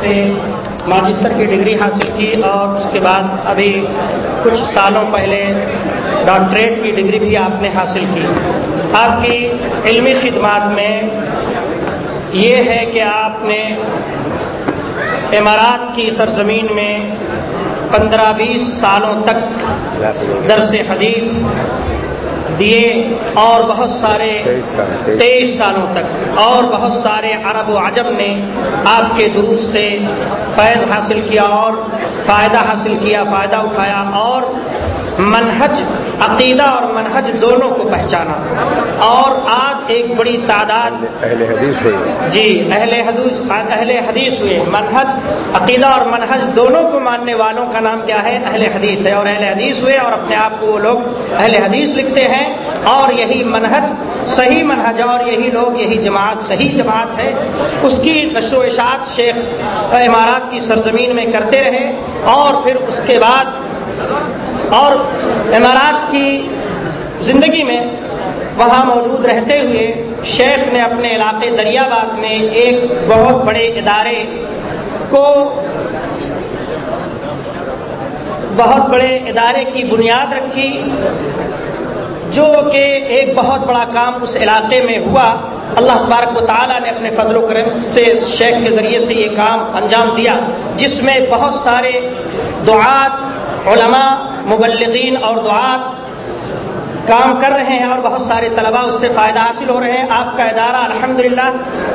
سے ماجسٹر کی ڈگری حاصل کی اور اس کے بعد ابھی کچھ سالوں پہلے ڈاکٹریٹ کی ڈگری بھی آپ نے حاصل کی۔ آپ کی علمی خدمات میں یہ ہے کہ آپ نے امارات کی سرزمین میں پندرہ بیس سالوں تک درس حدیث دیے اور بہت سارے تیئیس سالوں تک۔ اور بہت سارے عرب و عجب نے آپ کے دروس سے فیض حاصل کیا اور فائدہ حاصل کیا فائدہ اٹھایا اور منہج عقیدہ اور منہج دونوں کو پہچانا۔ اور آج ایک بڑی تعداد اہل حدیث ہوئی۔ جی اہل حدیث اہل حدیث ہوئے۔ منہج عقیدہ اور منہج دونوں کو ماننے والوں کا نام کیا ہے؟ اہل حدیث ہے۔ اور اہل حدیث ہوئے اور اپنے آپ کو وہ لوگ اہل حدیث لکھتے ہیں۔ اور یہی منہج صحیح منہج اور یہی لوگ یہی جماعت صحیح جماعت ہے۔ اس کی نشو و اشاعت شیخ امارات کی سرزمین میں کرتے رہے۔ اور پھر اس کے بعد اور امارات کی زندگی میں وہاں موجود رہتے ہوئے شیخ نے اپنے علاقے دریا باغ میں ایک بہت بڑے ادارے کو بہت بڑے ادارے کی بنیاد رکھی، جو کہ ایک بہت بڑا کام اس علاقے میں ہوا۔ اللہ تبارک و تعالیٰ نے اپنے فضل و کرم سے شیخ کے ذریعے سے یہ کام انجام دیا، جس میں بہت سارے دعات علماء، مبلغین اور دعات کام کر رہے ہیں اور بہت سارے طلباء اس سے فائدہ حاصل ہو رہے ہیں۔ آپ کا ادارہ الحمدللہ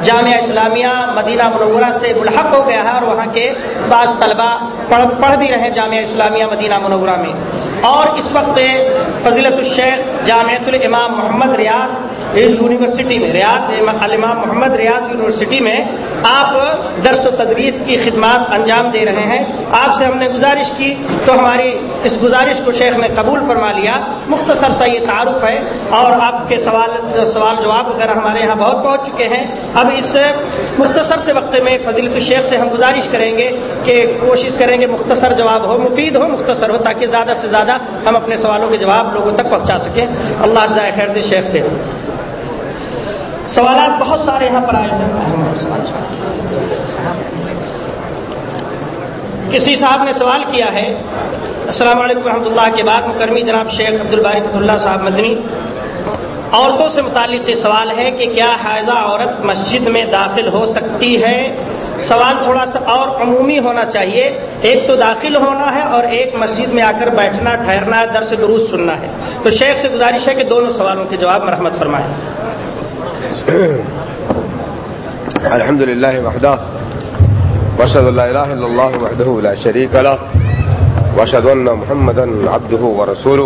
جامعہ اسلامیہ مدینہ منورہ سے ملحق ہو گیا ہے اور وہاں کے بعض طلباء پڑھ پڑھ بھی رہے جامعہ اسلامیہ مدینہ منورہ میں۔ اور اس وقت فضیلت الشیخ جامعۃ الامام محمد ریاض یونیورسٹی میں، ریاض الامام محمد ریاض یونیورسٹی میں آپ درس و تدریس کی خدمات انجام دے رہے ہیں۔ آپ سے ہم نے گزارش کی تو ہماری اس گزارش کو شیخ نے قبول فرما لیا۔ مختصر سا یہ تعارف ہے اور آپ کے سوال سوال جواب وغیرہ ہمارے یہاں بہت پہنچ چکے ہیں، اب اس مختصر سے وقت میں فضیلت الشیخ سے ہم گزارش کریں گے کہ کوشش کریں گے مختصر جواب ہو، مفید ہو، مختصر ہو، تاکہ زیادہ سے زیادہ ہم اپنے سوالوں کے جواب لوگوں تک پہنچا سکیں۔ اللہ جائے خیر دے شیخ سے۔ سوالات بہت سارے یہاں پر آئے کسی صاحب نے سوال کیا ہے، السلام علیکم رحمۃ اللہ کے بعد، مکرمی جناب شیخ عبد البارک اللہ صاحب مدنی۔ عورتوں سے متعلق یہ سوال ہے کہ کیا حائضہ عورت مسجد میں داخل ہو سکتی ہے؟ سوال تھوڑا سا اور عمومی ہونا چاہیے۔ ایک تو داخل ہونا ہے اور ایک مسجد میں آ کر بیٹھنا، ٹھہرنا ہے درس دروس سننا ہے۔ تو شیخ سے گزارش ہے کہ دونوں سوالوں کے جواب مرحمت فرمائیں۔ الحمد للہ وحدہ وشد اللہ الہ الا اللہ وحدہ لا شریک له وشد ان محمد عبدہ ورسولہ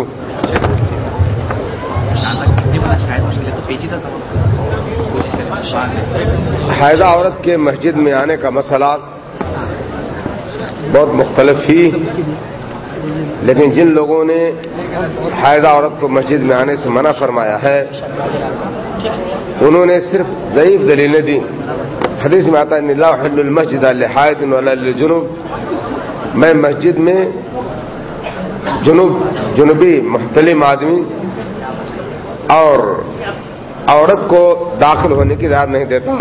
حیضہ عورت کے مسجد میں آنے کا مسئلہ بہت مختلف ہی لیکن جن لوگوں نے حیضہ عورت کو مسجد میں آنے سے منع فرمایا ہے، انہوں نے صرف ضعیف دلیلیں دی حدیث میں آتا ہے حل المسجد الحائد جنوب میں مسجد میں جنوب، جنوبی مختلف آدمی اور عورت کو داخل ہونے کی رعایت نہیں دیتا۔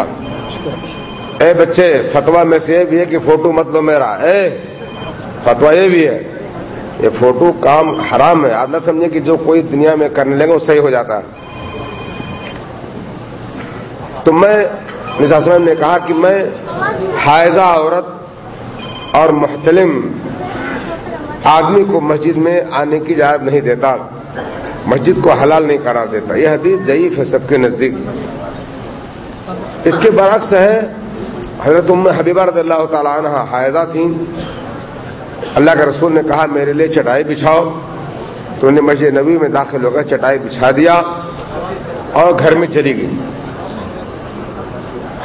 اے بچے فتوا میں سے یہ بھی ہے کہ فوٹو مت لو میرا۔ اے فتوا یہ بھی ہے۔ یہ فوٹو کام حرام ہے۔ آپ نہ سمجھیں کہ جو کوئی دنیا میں کرنے لگے وہ صحیح ہو جاتا ہے۔ تو میں وسلم نے کہا کہ میں حائضہ عورت اور محتلم آدمی کو مسجد میں آنے کی اجازت نہیں دیتا، مسجد کو حلال نہیں قرار دیتا۔ یہ حدیث ضعیف ہے سب کے نزدیک۔ اس کے برعکس ہے، حضرت ام حبیبہ رضی اللہ تعالیٰ عنہ حائضہ تھیں۔ اللہ کے رسول نے کہا، میرے لیے چٹائی بچھاؤ۔ تو انہیں مسجد نبی میں داخل ہو کر چٹائی بچھا دیا اور گھر میں چلی گئی۔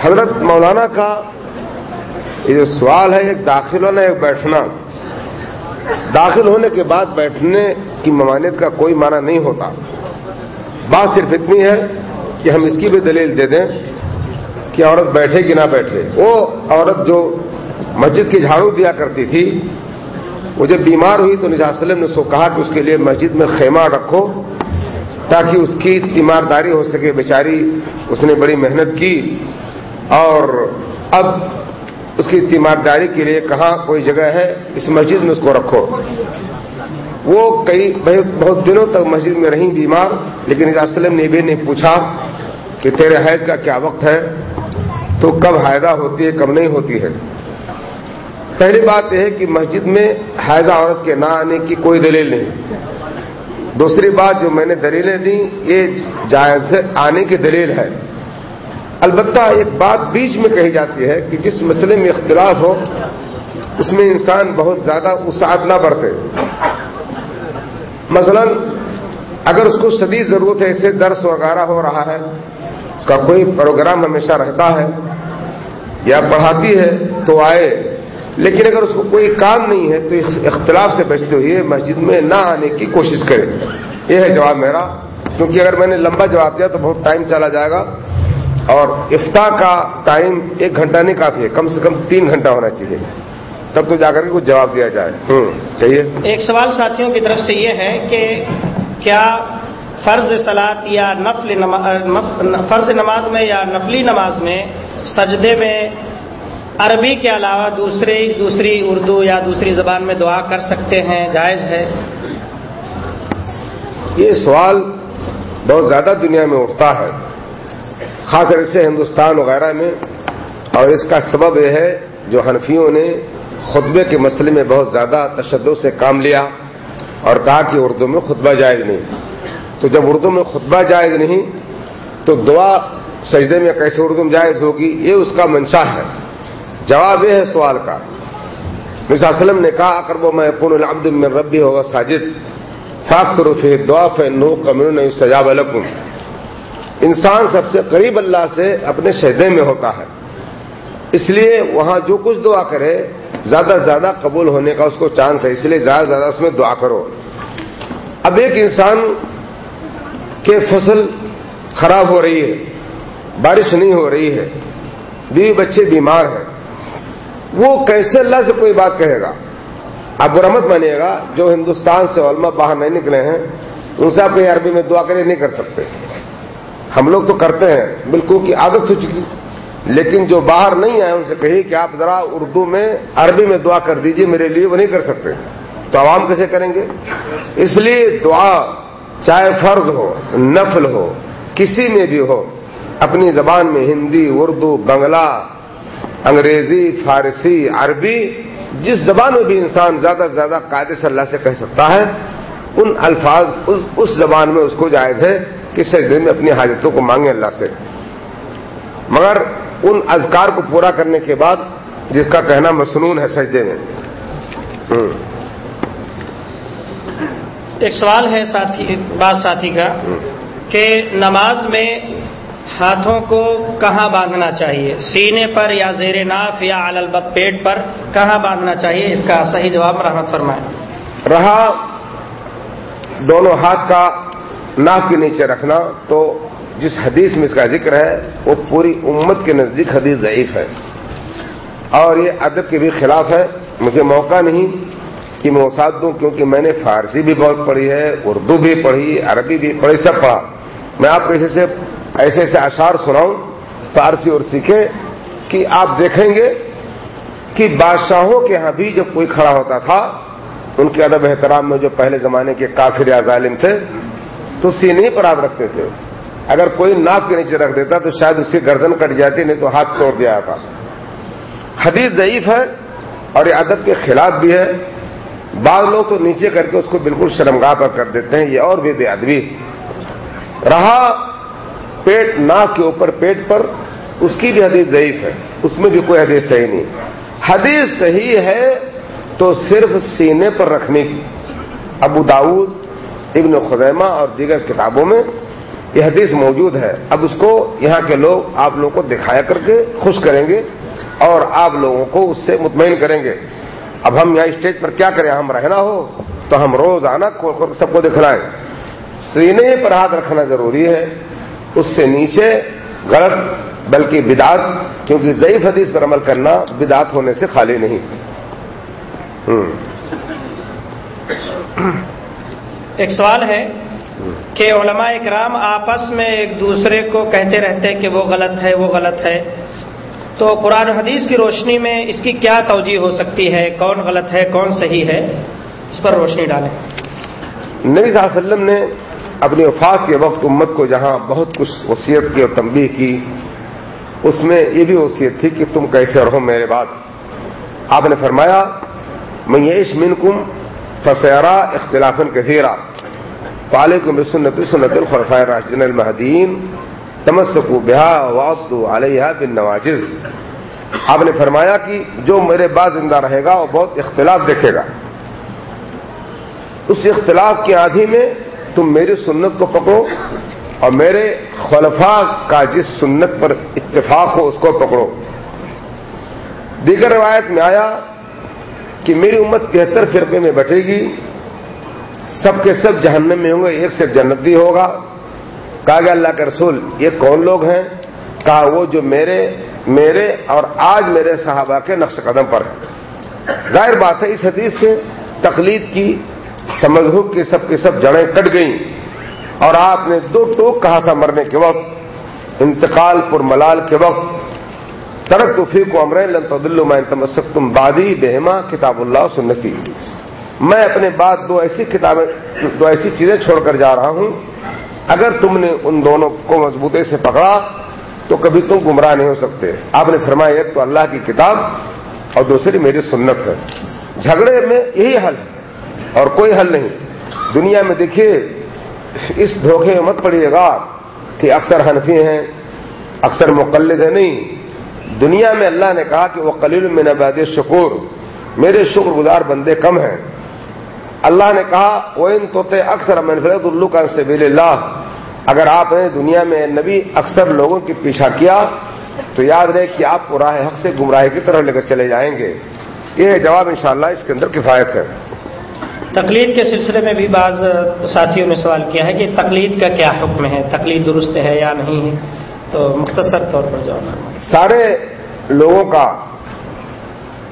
حضرت مولانا کا یہ جو سوال ہے، ایک داخل ہونا، ایک بیٹھنا۔ داخل ہونے کے بعد بیٹھنے کی ممانعت کا کوئی معنی نہیں ہوتا۔ بات صرف اتنی ہے کہ ہم اس کی بھی دلیل دے دیں کہ عورت بیٹھے کہ نہ بیٹھے۔ وہ عورت جو مسجد کی جھاڑو دیا کرتی تھی وہ جب بیمار ہوئی تو نجاز وسلم نے سو کہا کہ اس کے لیے مسجد میں خیمہ رکھو تاکہ اس کی تیمارداری ہو سکے۔ بیچاری اس نے بڑی محنت کی اور اب اس کی تیمارداری کے لیے کہاں کوئی جگہ ہے، اس مسجد میں اس کو رکھو۔ وہ کئی بہت دنوں تک مسجد میں رہیں بیمار، لیکن اسلم نبی نے پوچھا کہ تیرے حیض کا کیا وقت ہے؟ تو کب حائدہ ہوتی ہے، کب نہیں ہوتی ہے۔ پہلی بات یہ ہے کہ مسجد میں حائدہ عورت کے نہ آنے کی کوئی دلیل نہیں۔ دوسری بات جو میں نے دلیلیں دی یہ جائز آنے کی دلیل ہے۔ البتہ ایک بات بیچ میں کہی جاتی ہے کہ جس مسئلے میں اختلاف ہو، اس میں انسان بہت زیادہ اسعت نہ برتے۔ مثلا، اگر اس کو شدید ضرورت ہے، اسے درس وغیرہ ہو رہا ہے، اس کا کوئی پروگرام ہمیشہ رہتا ہے یا پڑھاتی ہے، تو آئے۔ لیکن اگر اس کو کوئی کام نہیں ہے تو اس اختلاف سے بچتے ہوئے مسجد میں نہ آنے کی کوشش کرے۔ یہ ہے جواب میرا۔ کیونکہ اگر میں نے لمبا جواب دیا تو بہت ٹائم چلا جائے گا۔ اور افتا کا ٹائم ایک گھنٹہ نہیں کافی ہے، کم سے کم تین گھنٹہ ہونا چاہیے۔ تب تو جا کر کے کچھ جواب دیا جائے۔ ہوں، چاہیے؟ ایک سوال ساتھیوں کی طرف سے یہ ہے کہ کیا فرض سلاد یا نفل نماز فرض نماز میں یا نفلی نماز میں سجدے میں عربی کے علاوہ دوسری دوسری اردو یا دوسری زبان میں دعا کر سکتے ہیں، جائز ہے؟ یہ سوال بہت زیادہ دنیا میں اٹھتا ہے، خاص طور سے ہندوستان وغیرہ میں، اور اس کا سبب یہ ہے جو حنفیوں نے خطبے کے مسئلے میں بہت زیادہ تشدد سے کام لیا اور کہا کہ اردو میں خطبہ جائز نہیں۔ تو جب اردو میں خطبہ جائز نہیں، تو دعا سجدے میں کیسے اردو میں جائز ہوگی، یہ اس کا منشا ہے۔ جواب یہ ہے سوال کا۔ مرزا وسلم نے کہا اکر وہ میں پن العبد میں ربی ہوگا ساجد فاخر فی دعا فی نو کمن سجاب الکم انسان سب سے قریب اللہ سے اپنے شہدے میں ہوتا ہے۔ اس لیے وہاں جو کچھ دعا کرے، زیادہ سے زیادہ قبول ہونے کا اس کو چانس ہے، اس لیے زیادہ سے زیادہ اس میں دعا کرو۔ اب ایک انسان کے فصل خراب ہو رہی ہے، بارش نہیں ہو رہی ہے، بیوی بچے بیمار ہیں۔ وہ کیسے اللہ سے کوئی بات کہے گا؟ اب برمت مانیے گا جو ہندوستان سے علماء باہر نہیں نکلے ہیں، ان سے آپ عربی میں دعا کرے نہیں کر سکتے۔ ہم لوگ تو کرتے ہیں، بالکل کی عادت ہو چکی۔ لیکن جو باہر نہیں آئے، ان سے کہی کہ آپ ذرا اردو میں، عربی میں دعا کر دیجیے، میرے لیے وہ نہیں کر سکتے۔ تو عوام کیسے کریں گے؟ اس لیے دعا چاہے فرض ہو، نفل ہو، کسی میں بھی ہو، اپنی زبان میں ہندی، اردو، بنگلہ انگریزی فارسی عربی جس زبان میں بھی انسان زیادہ سے زیادہ قاعدے سے اللہ سے کہہ سکتا ہے ان الفاظ اس زبان میں اس کو جائز ہے کہ سجدے میں اپنی حاجتوں کو مانگے اللہ سے۔ مگر ان اذکار کو پورا کرنے کے بعد جس کا کہنا مصنون ہے سجدے میں۔ ایک سوال ہے ساتھی بعض ساتھی کا کہ نماز میں ہاتھوں کو کہاں باندھنا چاہیے؟ سینے پر یا زیر ناف یا البت پیٹ پر کہاں باندھنا چاہیے؟ اس کا صحیح جواب رحمت فرمائیں رہا دونوں ہاتھ کا ناف کے نیچے رکھنا تو جس حدیث میں اس کا ذکر ہے، وہ پوری امت کے نزدیک حدیث ضعیف ہے۔ اور یہ ادب کے بھی خلاف ہے۔ مجھے موقع نہیں کہ میں وسعت دوں، کیونکہ میں نے فارسی بھی بہت پڑھی ہے، اردو بھی پڑھی، عربی بھی پڑھی، سب پڑھا۔ میں آپ کو ایسے سے ایسے ایسے اشعار سناؤں، فارسی اور سیکھے کہ آپ دیکھیں گے کہ بادشاہوں کے ہاں بھی جب کوئی کھڑا ہوتا تھا، ان کے ادب احترام میں جو پہلے زمانے کے کافر یا ظالم تھے، تو سینے پر آپ رکھتے تھے۔ اگر کوئی ناک کے نیچے رکھ دیتا، تو شاید اس کی گردن کٹ جاتی، نہیں تو ہاتھ توڑ دیا تھا حدیث ضعیف ہے اور یہ ادب کے خلاف بھی ہے۔ بعض لوگ تو نیچے کر کے اس کو بالکل شرمگاہ پر کر دیتے ہیں، یہ اور بھی بے ادبی۔ رہا پیٹ ناک کے اوپر پیٹ پر، اس کی بھی حدیث ضعیف ہے، اس میں بھی کوئی حدیث صحیح نہیں۔ حدیث صحیح ہے تو صرف سینے پر رکھنے کی۔ ابو داود ابن خزیمہ اور دیگر کتابوں میں یہ حدیث موجود ہے۔ اب اس کو یہاں کے لوگ، آپ لوگوں کو دکھایا کر کے خوش کریں گے اور آپ لوگوں کو اس سے مطمئن کریں گے۔ اب ہم یہاں اسٹیج پر کیا کریں؟ ہم رہنا ہو تو ہم روز آنا سب کو دکھلائیں۔ سینے پر ہاتھ رکھنا ضروری ہے۔ اس سے نیچے غلط بلکہ بدات کیونکہ ضعیف حدیث پر عمل کرنا بدات ہونے سے خالی نہیں۔ ایک سوال ہے کہ علماء اکرام آپس میں ایک دوسرے کو کہتے رہتے کہ وہ غلط ہے وہ غلط ہے۔ تو قرآن حدیث کی روشنی میں اس کی کیا توجہ ہو سکتی ہے؟ کون غلط ہے کون صحیح ہے؟ اس پر روشنی ڈالیں۔ نبی صلی اللہ علیہ وسلم نے اپنی وفات کے وقت امت کو جہاں بہت کچھ وصیت کی اور تنبیہ کی، اس میں یہ بھی وصیت تھی کہ تم کیسے رہو میرے بعد۔ آپ نے فرمایا میں من کم فسیرا اختلاف کثیرہ پالے کو سنت سنت الخرفۂ راجن المحدین تمسکو بہا وابد علیہ بن نواز آپ نے فرمایا کہ جو میرے بعد زندہ رہے گا وہ بہت اختلاف دیکھے گا۔ اس اختلاف کی آدھی میں تم میری سنت کو پکڑو اور میرے خلفاء کا جس سنت پر اتفاق ہو اس کو پکڑو۔ دیگر روایت میں آیا کہ میری امت تہتر فرقے میں بٹے گی۔ سب کے سب جہنم میں ہوں گے، ایک سے جنتی ہوگا۔ کہا گیا، اللہ کے رسول، یہ کون لوگ ہیں؟ کہا، وہ جو میرے میرے اور آج میرے صحابہ کے نقش قدم پر ہیں۔ ظاہر بات ہے، اس حدیث سے تقلید کی سمجھوک کی سب کی سب جڑیں کٹ گئیں اور آپ نے دو ٹوک کہا تھا مرنے کے وقت، انتقال پر ملال کے وقت، ترک توفی کو امر میں تمسک تم بادی بہما کتاب اللہ سنتی۔ میں اپنے بعد دو ایسی کتابیں، دو ایسی چیزیں چھوڑ کر جا رہا ہوں۔ اگر تم نے ان دونوں کو مضبوطی سے پکڑا، تو کبھی تم گمراہ نہیں ہو سکتے۔ آپ نے فرمایا ایک تو اللہ کی کتاب اور دوسری میری سنت ہے۔ جھگڑے میں یہی حل ہے۔ اور کوئی حل نہیں۔ دنیا میں دیکھیے، اس دھوکے میں مت پڑیے گا کہ اکثر حنفی ہیں، اکثر مقلد ہیں۔ نہیں، دنیا میں اللہ نے کہا کہ وہ قلیل میں نباد شکور میرے شکر گزار بندے کم ہیں۔ اللہ نے کہا وہ ان توتے اکثر منفرد الو کا سبیل اللہ اگر آپ نے دنیا میں نبی اکثر لوگوں کی پیچھا کیا، تو یاد رہے کہ آپ کو راہ حق سے گمراہی کی طرح لے کر چلے جائیں گے۔ یہ جواب انشاءاللہ اس کے اندر کفایت ہے۔ تقلید کے سلسلے میں بھی بعض ساتھیوں نے سوال کیا ہے کہ تقلید کا کیا حکم ہے؟ تقلید درست ہے یا نہیں ہے؟ تو مختصر طور پر جواب سارے لوگوں کا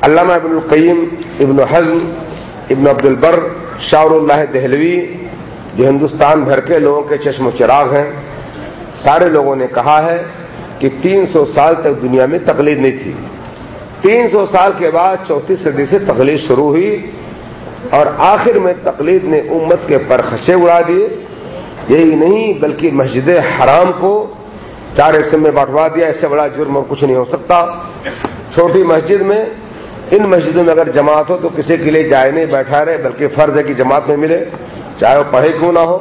علامہ ابن القیم، ابن حزم، ابن عبد البر شاہ اللہ دہلوی جو ہندوستان بھر کے لوگوں کے چشم و چراغ ہیں، سارے لوگوں نے کہا ہے کہ تین سو سال تک دنیا میں تقلید نہیں تھی۔ تین سو سال کے بعد چوتیس صدی سے تقلید شروع ہوئی۔ اور آخر میں تقلید نے امت کے پرخشے اڑا دیے۔ یہی نہیں، بلکہ مسجد حرام کو چار حصے میں بانٹوا دیا۔ اس سے بڑا جرم اور کچھ نہیں ہو سکتا۔ چھوٹی مسجد میں، ان مسجدوں میں اگر جماعت ہو تو کسی کے لیے جائے نہیں بیٹھا رہے، بلکہ فرض ہے کہ جماعت میں ملے، چاہے وہ پڑھے کیوں نہ ہو۔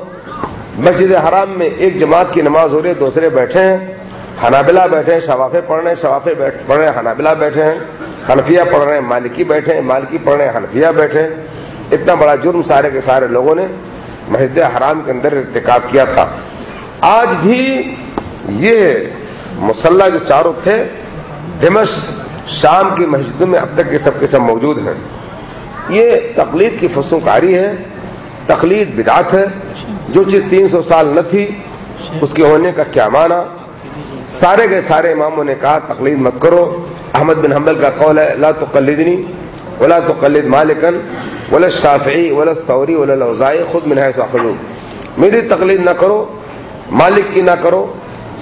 مسجد حرام میں ایک جماعت کی نماز ہو رہی ہے، دوسرے بیٹھے ہیں ہنابلا بیٹھے ہیں، شوافے پڑھ رہے ہیں، شوافے پڑھ رہے ہیں ہنابلا بیٹھے ہیں، حنفیہ پڑھ رہے ہیں، مالکی بیٹھے ہیں، مالکی پڑھ رہے ہیں، حنفیہ بیٹھے ہیں۔ اتنا بڑا جرم سارے کے سارے لوگوں نے مسجد حرام کے اندر ارتکاب کیا تھا۔ آج بھی یہ مسلح جو چاروں تھے دمش شام کی مسجدوں میں اب تک یہ سب کے سب موجود ہیں۔ یہ تقلید کی فسوکاری ہے، تقلید بدعت ہے۔ جو چیز تین سو سال نہ تھی، اس کے ہونے کا کیا معنی؟ سارے کے سارے اماموں نے کہا، تقلید مت کرو۔ احمد بن حنبل کا قول ہے اللہ تو قلدنی ولا تو قلد مالکن۔ ولا شافعی ولا ثوری ولا لوزائی خود میں میری تقلید نہ کرو، مالک کی نہ کرو،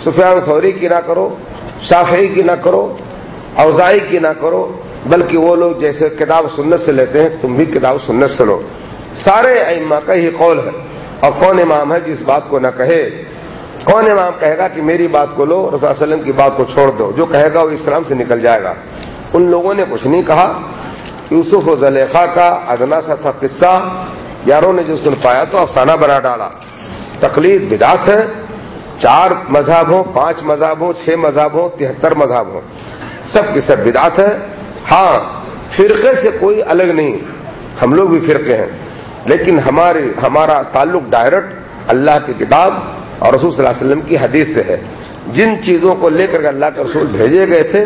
سفیان ثوری کی نہ کرو، شافعی کی نہ کرو اوزائی کی نہ کرو، بلکہ وہ لوگ جیسے کتاب سنت سے لیتے ہیں، تم بھی کتاب سنت سے لو۔ سارے ائمہ کا ہی قول ہے۔ اور کون امام ہے جس بات کو نہ کہے؟ کون امام کہے گا کہ میری بات کو لو، رسول وسلم کی بات کو چھوڑ دو، جو کہے گا وہ اسلام سے نکل جائے گا۔ ان لوگوں نے کچھ نہیں کہا۔ یوسف و زلیخا کا ادنا سا تھا قصہ یاروں نے جو سن پایا تو افسانہ بنا ڈالا۔ تقلید بداس ہے۔ چار مذہب ہوں پانچ مذہب ہوں چھ مذہب ہوں تہتر مذہب ہوں سب کی سب بدعت ہے۔ ہاں فرقے سے کوئی الگ نہیں۔ ہم لوگ بھی فرقے ہیں۔ لیکن ہمارے ہمارا تعلق ڈائریکٹ اللہ کی کتاب اور رسول صلی اللہ علیہ وسلم کی حدیث سے ہے۔ جن چیزوں کو لے کر اللہ کے رسول بھیجے گئے تھے،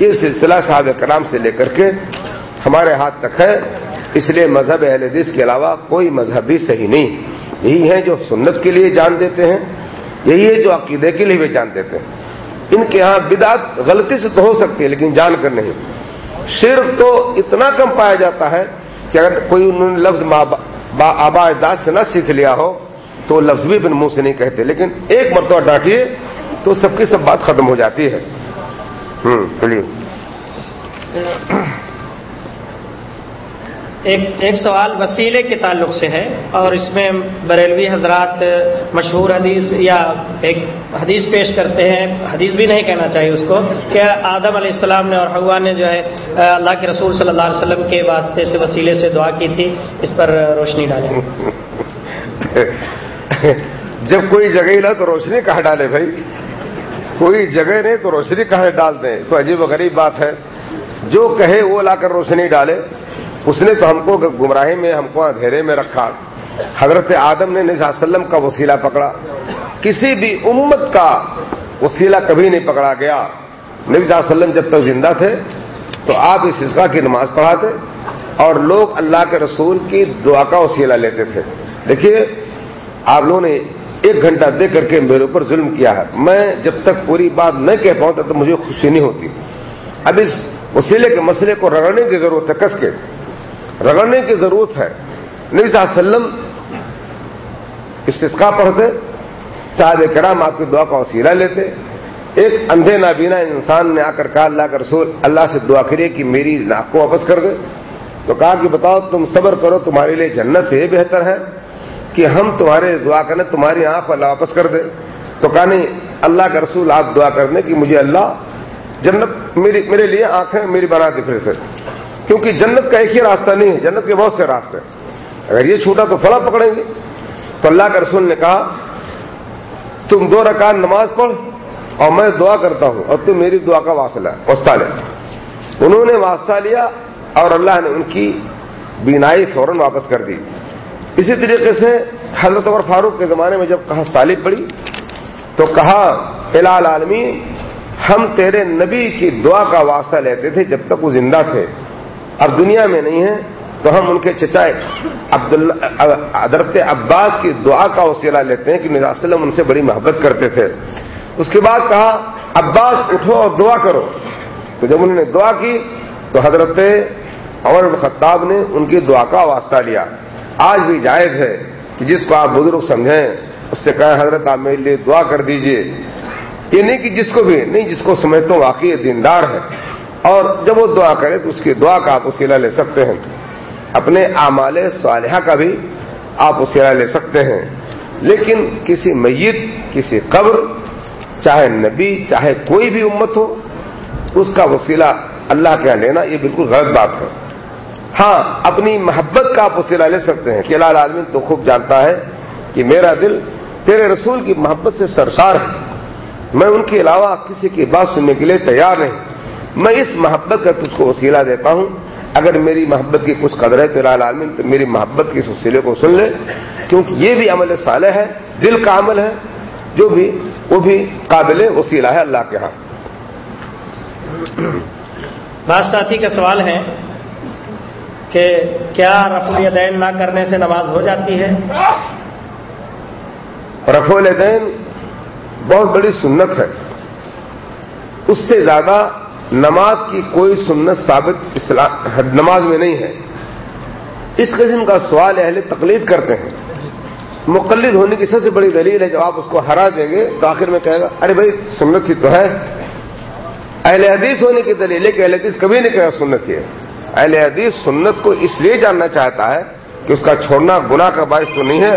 یہ سلسلہ صاحب کرام سے لے کر کے ہمارے ہاتھ تک ہے۔ اس لیے مذہب اہل حدیث کے علاوہ کوئی مذہب بھی صحیح نہیں۔ یہی ہے جو سنت کے لیے جان دیتے ہیں، یہی ہے جو عقیدے کے لیے بھی جان دیتے ہیں۔ ان کے ہاں بدعت غلطی سے تو ہو سکتی ہے، لیکن جان کر نہیں۔ شرک تو اتنا کم پایا جاتا ہے کہ اگر کوئی انہوں نے لفظ آبا اجداد سے نہ سیکھ لیا ہو، تو لفظ بھی بن منہ سے نہیں کہتے۔ لیکن ایک مرتبہ ڈانٹیے تو سب کی سب بات ختم ہو جاتی ہے۔ ہوں، چلیے۔ ایک ایک سوال وسیلے کے تعلق سے ہے اور اس میں بریلوی حضرات مشہور حدیث یا ایک حدیث پیش کرتے ہیں، حدیث بھی نہیں کہنا چاہیے اس کو کہ آدم علیہ السلام نے اور حوا نے جو ہے، اللہ کے رسول صلی اللہ علیہ وسلم کے واسطے سے وسیلے سے دعا کی تھی، اس پر روشنی ڈالیں۔ جب کوئی جگہ نہ تو روشنی کہاں ڈالے بھائی؟ کوئی جگہ نہیں تو روشنی کہاں ڈال دیں؟ تو عجیب و غریب بات ہے۔ جو کہے وہ لا کر روشنی ڈالے۔ اس نے تو ہم کو گمراہی میں، ہم کو اندھیرے میں رکھا۔ حضرت آدم نے نبی وسلم کا وسیلہ پکڑا۔ کسی بھی امت کا وسیلہ کبھی نہیں پکڑا گیا۔ نبی صلی اللہ علیہ وسلم جب تک زندہ تھے، تو آپ اس عزقہ کی نماز پڑھاتے اور لوگ اللہ کے رسول کی دعا کا وسیلہ لیتے تھے۔ دیکھیے، آپ لوگوں نے ایک گھنٹہ دے کر کے میرے اوپر ظلم کیا ہے۔ میں جب تک پوری بات نہ کہہ پاؤں تو مجھے خوشی نہیں ہوتی۔ اب اس وسیلے کے مسئلے کو رگڑنے کی ضرورت ہے کس کے؟ رگڑنے کی ضرورت ہے۔ نبی صلی اللہ علیہ وسلم استسقا پڑھتے صاحب کرام آپ کی دعا کا وسیلہ لیتے۔ ایک اندھے نابینا انسان نے آ کر کہا، اللہ کا رسول، اللہ سے دعا کریے کہ میری ناک کو واپس کر دے۔ تو کہا کہ بتاؤ، تم صبر کرو، تمہارے لیے جنت سے یہ بہتر ہے کہ ہم تمہارے دعا کریں تمہاری آنکھ اللہ واپس کر دے۔ تو کہا، نہیں، اللہ کا رسول، آپ دعا کر دیں کہ مجھے اللہ جنت، میری، میرے لیے آنکھیں، میری بنا دی پھر سے کیونکہ جنت کا ایک ہی راستہ نہیں ہے، جنت کے بہت سے راستے ہیں۔ اگر یہ چھوٹا تو فلاں پکڑیں گے۔ تو اللہ کے رسول نے کہا، تم دو رکعت نماز پڑھ اور میں دعا کرتا ہوں، اور تم میری دعا کا واسطہ واسطہ لے۔ انہوں نے واسطہ لیا اور اللہ نے ان کی بینائی فوراً واپس کر دی۔ اسی طریقے سے حضرت عمر فاروق کے زمانے میں جب کہا سالب پڑی تو کہا الال عالمی ہم تیرے نبی کی دعا کا واسطہ لیتے تھے جب تک وہ زندہ تھے۔ اب دنیا میں نہیں ہے تو ہم ان کے چچائے حضرت عباس کی دعا کا وسیلہ لیتے ہیں کہ مرزا وسلم ان سے بڑی محبت کرتے تھے۔ اس کے بعد کہا، عباس اٹھو اور دعا کرو۔ تو جب انہوں نے دعا کی، تو حضرت عمر الخطاب نے ان کی دعا کا واسطہ لیا۔ آج بھی جائز ہے کہ جس کو آپ بزرگ سمجھیں، اس سے کہیں، حضرت آپ میرے لیے دعا کر دیجیے۔ یہ نہیں کہ جس کو بھی، نہیں، جس کو سمجھتا ہوں، واقعی دیندار ہے۔ اور جب وہ دعا کرے تو اس کی دعا کا آپ وسیلہ لے سکتے ہیں۔ اپنے اعمال صالحہ کا بھی آپ وسیلہ لے سکتے ہیں۔ لیکن کسی میت، کسی قبر، چاہے نبی، چاہے کوئی بھی امت ہو، اس کا وسیلہ اللہ کے لینا یہ بالکل غلط بات ہے۔ ہاں اپنی محبت کا آپ وسیلہ لے سکتے ہیں کہ لال آدمی تو خوب جانتا ہے کہ میرا دل تیرے رسول کی محبت سے سرسار ہے۔ میں ان کے علاوہ کسی کی بات سننے کے لیے تیار نہیں۔ میں اس محبت کا تجھ کو وسیلہ دیتا ہوں۔ اگر میری محبت کی کچھ قدر ہے تو لال عالمین تو میری محبت کے اس وسیلے کو سن لے۔ کیونکہ یہ بھی عمل صالح ہے دل کا عمل ہے جو بھی وہ بھی قابل وسیلہ ہے اللہ کے ہاں۔ بعض ساتھی کا سوال ہے کہ کیا رفع الدین نہ کرنے سے نماز ہو جاتی ہے؟ رفع الدین بہت بڑی سنت ہے۔ اس سے زیادہ نماز کی کوئی سنت ثابت نماز میں نہیں ہے۔ اس قسم کا سوال اہل تقلید کرتے ہیں۔ مقلد ہونے کی سب سے بڑی دلیل ہے، جب آپ اس کو ہرا دیں گے تو آخر میں کہے گا، ارے بھائی، سنت ہی تو ہے۔ اہل حدیث ہونے کی دلیل ہے کہ اہل حدیث کبھی نہیں کہا سنت ہی ہے۔ اہل حدیث سنت کو اس لیے جاننا چاہتا ہے کہ اس کا چھوڑنا گناہ کا باعث تو نہیں ہے۔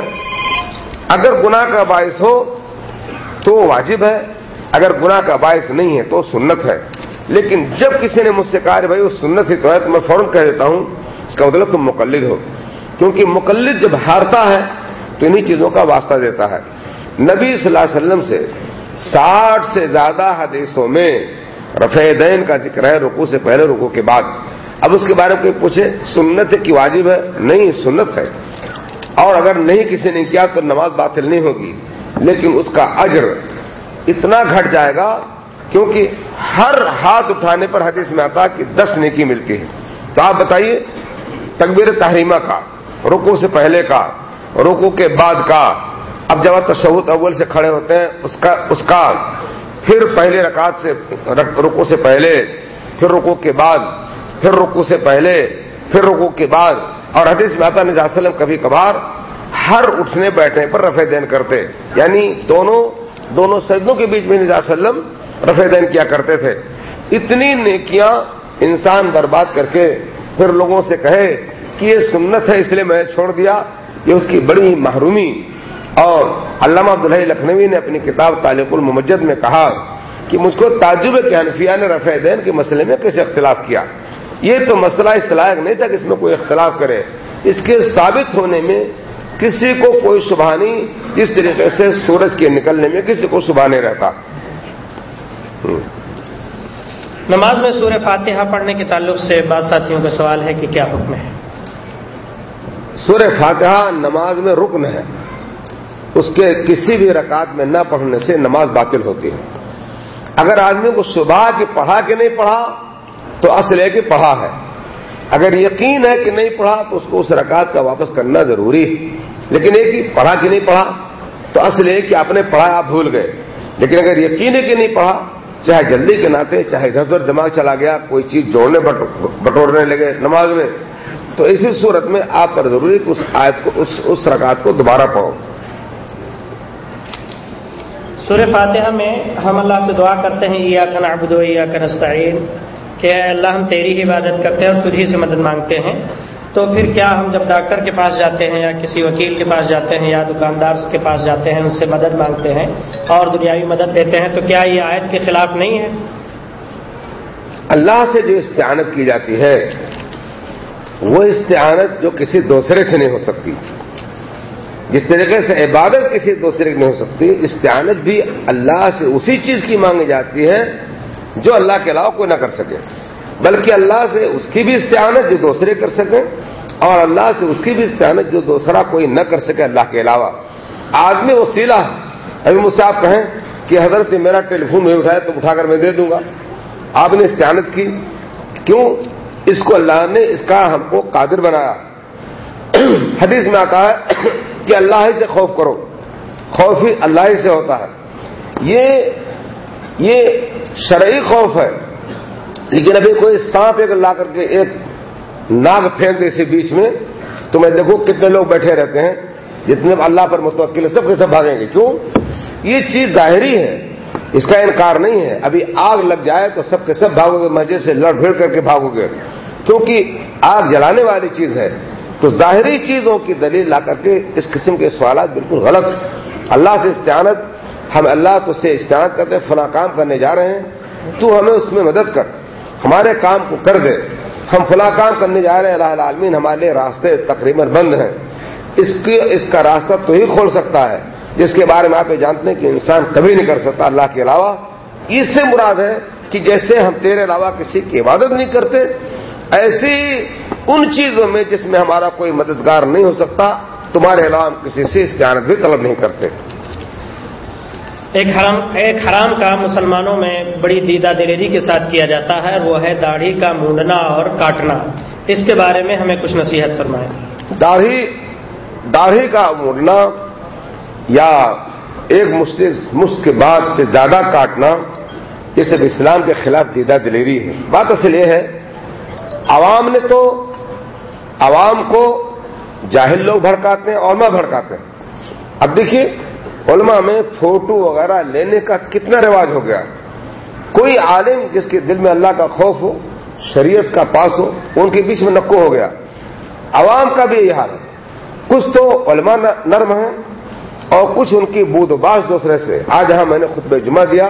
اگر گناہ کا باعث ہو تو واجب ہے، اگر گناہ کا باعث نہیں ہے تو سنت ہے۔ لیکن جب کسی نے مجھ سے کہا بھائی وہ سنت ہی تو ہے تو میں فوراً کہہ دیتا ہوں، اس کا مطلب تم مقلد ہو۔ کیونکہ مقلد جب ہارتا ہے تو انہیں چیزوں کا واسطہ دیتا ہے۔ نبی صلی اللہ علیہ وسلم سے ساٹھ سے زیادہ حدیثوں میں رفع دین کا ذکر ہے رکو سے پہلے رکو کے بعد۔ اب اس کے بارے میں کوئی پوچھے، سنت کی واجب ہے؟ نہیں، سنت ہے۔ اور اگر نہیں کسی نے کیا تو نماز باطل نہیں ہوگی، لیکن اس کا اجر اتنا گھٹ جائے گا کیونکہ ہر ہاتھ اٹھانے پر حدیث میں آتا کہ دس نیکی ملتی ہے۔ تو آپ بتائیے، تکبیر تحریمہ کا رکو سے پہلے کا رکو کے بعد کا، اب جب آپ تشہد اول سے کھڑے ہوتے ہیں، اس کا اس کا، پھر پہلے رکعت سے رکو سے پہلے، پھر رکو کے بعد، پھر رکو سے پہلے، پھر رکو کے بعد۔ اور حدیث میں آتا نظا وسلم کبھی کبھار ہر اٹھنے بیٹھنے پر رفع دین کرتے۔ یعنی دونوں دونوں سجدوں کے بیچ میں نظا وسلم رفع دین کیا کرتے تھے۔ اتنی نیکیاں انسان برباد کر کے پھر لوگوں سے کہے کہ یہ سنت ہے، اس لیے میں نے چھوڑ دیا۔ یہ اس کی بڑی محرومی۔ اور علامہ عبدالحی لکھنوی نے اپنی کتاب تعلق المجد میں کہا کہ مجھ کو تعجب کے حنفیہ نے رفع دین کے مسئلے میں کیسے اختلاف کیا۔ یہ تو مسئلہ اس لائق نہیں تھا کہ اس میں کوئی اختلاف کرے۔ اس کے ثابت ہونے میں کسی کو کوئی شبہ نہیں، اس طریقے سے سورج کے نکلنے میں کسی کو شبہ نہیں رہتا۔ نماز میں سورہ فاتحہ پڑھنے کے تعلق سے بعض ساتھیوں کا سوال ہے کہ کیا حکم ہے؟ سورہ فاتحہ نماز میں رکن ہے۔ اس کے کسی بھی رکعت میں نہ پڑھنے سے نماز باطل ہوتی ہے۔ اگر آدمی کو صبح کی پڑھا کہ نہیں پڑھا تو اصل ہے کہ پڑھا ہے۔ اگر یقین ہے کہ نہیں پڑھا تو اس کو اس رکعت کا واپس کرنا ضروری ہے۔ لیکن ایک ہی پڑھا کہ نہیں پڑھا تو اصل ہے کہ آپ نے پڑھا آپ بھول گئے۔ لیکن اگر یقین ہے کہ نہیں پڑھا چاہے جلدی کے ناطے چاہے ادھر ادھر دماغ چلا گیا، کوئی چیز جوڑنے بٹورنے لگے نماز میں۔ تو اسی صورت میں آپ پر ضروری کہ اس آیت کو، اس اس رکعت کو دوبارہ پڑھو۔ سورہ فاتحہ میں ہم اللہ سے دعا کرتے ہیں یا کن ابدو یا کنستعین کہ اللہ، ہم تیری ہی عبادت کرتے ہیں اور تجھی سے مدد مانگتے ہیں۔ تو پھر کیا ہم جب ڈاکٹر کے پاس جاتے ہیں یا کسی وکیل کے پاس جاتے ہیں یا دکاندار کے پاس جاتے ہیں، ان سے مدد مانگتے ہیں اور دنیاوی مدد لیتے ہیں، تو کیا یہ آیت کے خلاف نہیں ہے؟ اللہ سے جو استعانت کی جاتی ہے، وہ استعانت جو کسی دوسرے سے نہیں ہو سکتی۔ جس طریقے سے عبادت کسی دوسرے کی نہیں ہو سکتی، استعانت بھی اللہ سے اسی چیز کی مانگی جاتی ہے جو اللہ کے علاوہ کوئی نہ کر سکے۔ بلکہ اللہ سے اس کی بھی استعانت جو دوسرے کر سکے اور اللہ سے اس کی بھی استعانت جو دوسرا کوئی نہ کر سکے اللہ کے علاوہ۔ آدمی وسیلہ ابھی مجھ سے آپ کہیں کہ حضرت میرا ٹیلی فون نہیں اٹھایا تو اٹھا کر میں دے دوں گا۔ آپ نے استعانت کی۔ کیوں؟ اس کو اللہ نے، اس کا ہم کو قادر بنایا۔ حدیث میں آتا ہے کہ اللہ ہی سے خوف کرو۔ خوف ہی اللہ ہی سے ہوتا ہے۔ یہ یہ شرعی خوف ہے۔ لیکن ابھی کوئی سانپ ایک لا کر کے ایک ناگ پھینک دے اسی بیچ میں۔ تو میں دیکھوں کتنے لوگ بیٹھے رہتے ہیں۔ جتنے اللہ پر متوقع سب کے سب بھاگیں گے۔ کیوں؟ یہ چیز ظاہری ہے۔ اس کا انکار نہیں ہے۔ ابھی آگ لگ جائے تو سب کے سب بھاگو گے مزے سے لڑ بھیڑ کر کے بھاگو گے۔ کیونکہ آگ جلانے والی چیز ہے۔ تو ظاہری چیزوں کی دلیل لا کر کے اس قسم کے سوالات بالکل غلط۔ اللہ سے استعانت، ہم اللہ تو سے استعانت کرتے فلاں کام کرنے جا رہے ہیں۔ تو ہمیں اس میں مدد کر۔ ہمارے کام کو کر دے۔ ہم فلاں کام کرنے جا رہے ہیں اللہ العالمین، ہمارے راستے تقریباً بند ہیں۔ اس کی، اس کا راستہ تو ہی کھول سکتا ہے، جس کے بارے میں آپ یہ جانتے ہیں کہ انسان کبھی نہیں کر سکتا اللہ کے علاوہ۔ اس سے مراد ہے کہ جیسے ہم تیرے علاوہ کسی کی عبادت نہیں کرتے، ایسی ان چیزوں میں جس میں ہمارا کوئی مددگار نہیں ہو سکتا، تمہارے علاوہ ہم کسی سے استعانت بھی طلب نہیں کرتے۔ ایک حرام ایک حرام کام مسلمانوں میں بڑی دیدہ دلیری کے ساتھ کیا جاتا ہے، وہ ہے داڑھی کا مونڈنا اور کاٹنا۔ اس کے بارے میں ہمیں کچھ نصیحت فرمائیں۔ داڑھی داڑھی کا مونڈنا یا ایک مشق کے بعد سے زیادہ کاٹنا، یہ سب اسلام کے خلاف دیدہ دلیری ہے۔ بات اصل یہ ہے، عوام نے تو عوام کو جاہل لوگ بھڑکاتے ہیں اور میں بھڑکاتے ہیں اب دیکھیے علماء میں فوٹو وغیرہ لینے کا کتنا رواج ہو گیا؟ کوئی عالم جس کے دل میں اللہ کا خوف ہو، شریعت کا پاس ہو، ان کے بیچ میں نکو ہو گیا۔ عوام کا بھی یہی حال ہے۔ کچھ تو علماء نرم ہیں اور کچھ ان کی بود باز دوسرے سے۔ آج یہاں میں نے خطب جمعہ دیا۔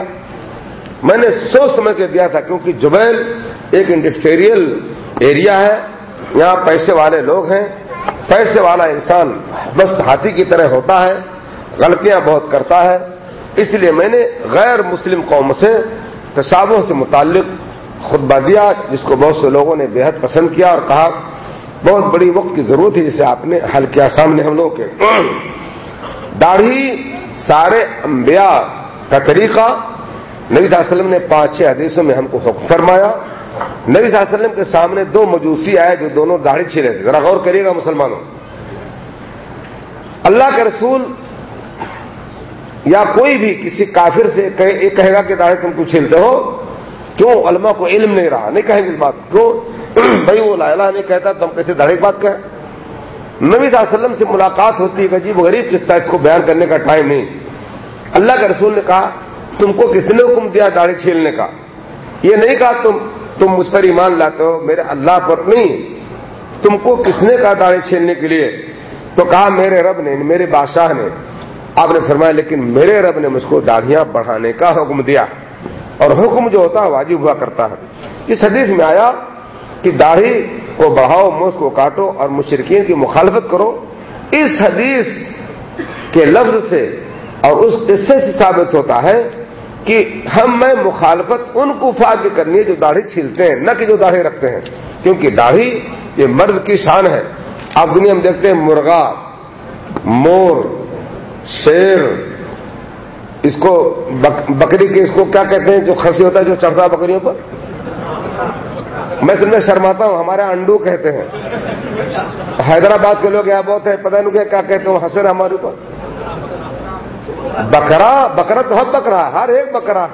میں نے سوچ سمجھ کے دیا تھا کیونکہ جبیل ایک انڈسٹریل ایریا ہے۔ یہاں پیسے والے لوگ ہیں۔ پیسے والا انسان بس ہاتھی کی طرح ہوتا ہے۔ غلطیاں بہت کرتا ہے۔ اس لیے میں نے غیر مسلم قوم سے تصابوں سے متعلق خطبہ دیا، جس کو بہت سے لوگوں نے بےحد پسند کیا اور کہا، بہت بڑی وقت کی ضرورت ہے، جسے آپ نے حل کیا سامنے ہم لوگوں کے۔ داڑھی، سارے انبیاء کا طریقہ، نبی صلی اللہ علیہ وسلم نے پانچ چھ حدیثوں میں ہم کو حکم فرمایا۔ نبی صلی اللہ علیہ وسلم کے سامنے دو مجوسی آئے جو دونوں داڑھی چھیلے تھے۔ ذرا غور کریے گا مسلمانوں۔ اللہ کے رسول یا کوئی بھی کسی کافر سے کہے گا کہ داڑھی تم کو چھیلتے ہو؟ کیوں علماء کو علم نہیں رہا، نہیں کہیں گے اس بات کیوں بھائی وہ لا نہیں کہتا، تو ہم کیسے داڑھی بات کہیں۔ نبی صلی اللہ علیہ وسلم سے ملاقات ہوتی ہے عجیب غریب قصہ اس کو بیان کرنے کا ٹائم نہیں۔ اللہ کے رسول نے کہا، تم کو کس نے حکم دیا داڑھی چھیلنے کا؟ یہ نہیں کہا تم تم مجھ پر ایمان لاتے ہو، میرے اللہ پر نہیں۔ تم کو کس نے کہا داڑھی چھیلنے کے لیے؟ تو کہا، میرے رب نے، میرے بادشاہ نے۔ آپ نے فرمایا لیکن میرے رب نے مجھ کو داڑھیاں بڑھانے کا حکم دیا اور حکم جو ہوتا ہے واجب ہوا کرتا ہے۔ اس حدیث میں آیا کہ داڑھی کو بڑھاؤ، موس کو کاٹو اور مشرقین کی مخالفت کرو۔ اس حدیث کے لفظ سے اور اس قصے سے ثابت ہوتا ہے کہ ہم میں مخالفت ان کو کی کرنی ہے جو داڑھی چھیلتے ہیں، نہ کہ جو داڑھی رکھتے ہیں۔ کیونکہ داڑھی یہ مرد کی شان ہے۔ آپ دنیا میں دیکھتے ہیں مرغا، مور شیر، اس کو بکری کے اس کو کیا کہتے ہیں جو کھسی ہوتا ہے، جو چڑھتا ہے بکریوں پر؟ میں سن میں شرماتا ہوں، ہمارے انڈو کہتے ہیں۔ حیدرآباد کے لوگ یہاں بہت ہے پتہ نہیں کیا کہتے ہیں ہنسے ہمارے اوپر۔ بکرا بکرا تو ہر بکرا، ہر ایک بکرا۔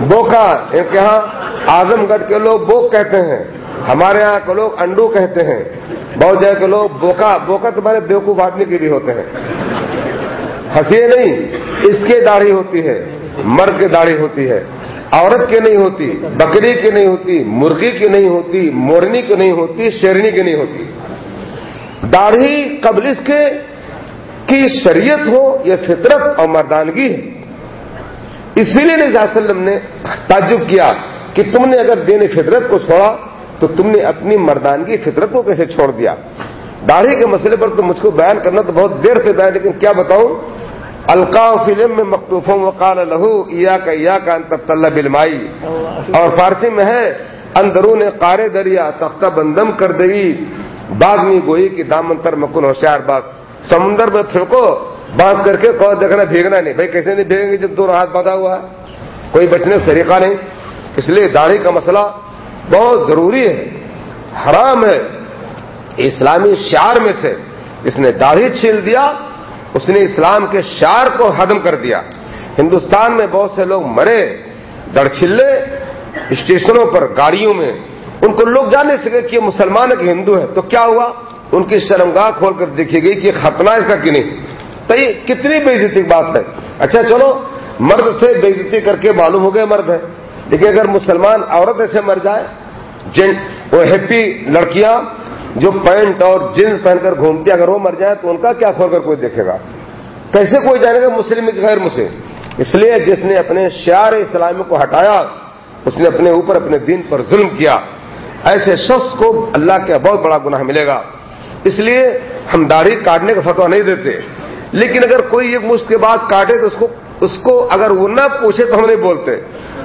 بوکا، ایک یہاں آزم گڑھ کے لوگ بوک کہتے ہیں، ہمارے یہاں کے لوگ انڈو کہتے ہیں۔ بہت جگہ کے لوگ بوکا بوکا تمہارے بیوقوف آدمی کے بھی ہوتے ہیں۔ ہنسی نہیں، اس کے داڑھی ہوتی ہے مرد کی داڑھی ہوتی ہے۔ عورت کی نہیں ہوتی، بکری کی نہیں ہوتی، مرغی کی نہیں ہوتی، مورنی کی نہیں ہوتی، شیرنی کی نہیں ہوتی۔ داڑھی قبل اس کے کی شریعت ہو، یہ فطرت اور مردانگی ہے۔ اسی لیے علیہ وسلم نے تعجب کیا کہ تم نے اگر دین فطرت کو چھوڑا تو تم نے اپنی مردانگی فطرت کو کیسے چھوڑ دیا۔ داڑھی کے مسئلے پر تو مجھ کو بیان کرنا تو بہت دیر سے بیان لیکن کیا بتاؤں؟ القاع فلم میں مختوفوں وقال لہو یا کا یا کا انتب بلمائی اور فارسی میں ہے، اندرون قارے دریا تختہ بندم کر دئی باغ میں گوئی کی دامنتر مکن ہوشیار باز۔ سمندر میں پھینکو باندھ کر کے کو دیکھنا بھیگنا نہیں۔ بھائی کیسے نہیں بھیگیں گے جب دونوں ہاتھ باندھا ہوا؟ ہے کوئی بچنے کا طریقہ نہیں۔ اس لیے داڑھی کا مسئلہ بہت ضروری ہے۔ حرام ہے۔ اسلامی شعر میں سے اس نے داڑھی چھیل دیا، اس نے اسلام کے شعر کو ختم کر دیا۔ ہندوستان میں بہت سے لوگ مرے دڑ چھلے، اسٹیشنوں پر، گاڑیوں میں۔ ان کو لوگ جان نہیں سکے کہ یہ مسلمان ہے کہ ہندو ہے۔ تو کیا ہوا؟ ان کی شرمگاہ کھول کر دیکھی گئی کہ ختمہ اس کا کہ نہیں۔ تو یہ کتنی بےزتی بات ہے؟ اچھا چلو، مرد تھے بےزتی کر کے معلوم ہو گئے مرد ہے لیکن اگر مسلمان عورت ایسے مر جائے، جن، وہ ہیپی لڑکیاں جو پینٹ اور جینس پہن کر گھومتی، اگر وہ مر جائے تو ان کا کیا کھول کر کوئی دیکھے گا؟ کیسے کوئی جانے گا؟ مسلم غیر مسلم۔ اس لیے جس نے اپنے شعر اسلامی کو ہٹایا، اس نے اپنے اوپر اپنے دین پر ظلم کیا، ایسے شخص کو اللہ کا بہت بڑا گناہ ملے گا۔ اس لیے ہم داڑھی کاٹنے کا فتوا نہیں دیتے۔ لیکن اگر کوئی ایک مشت کے بعد کاٹے تو اس کو اس کو اگر وہ نہ پوچھے تو ہم نہیں بولتے۔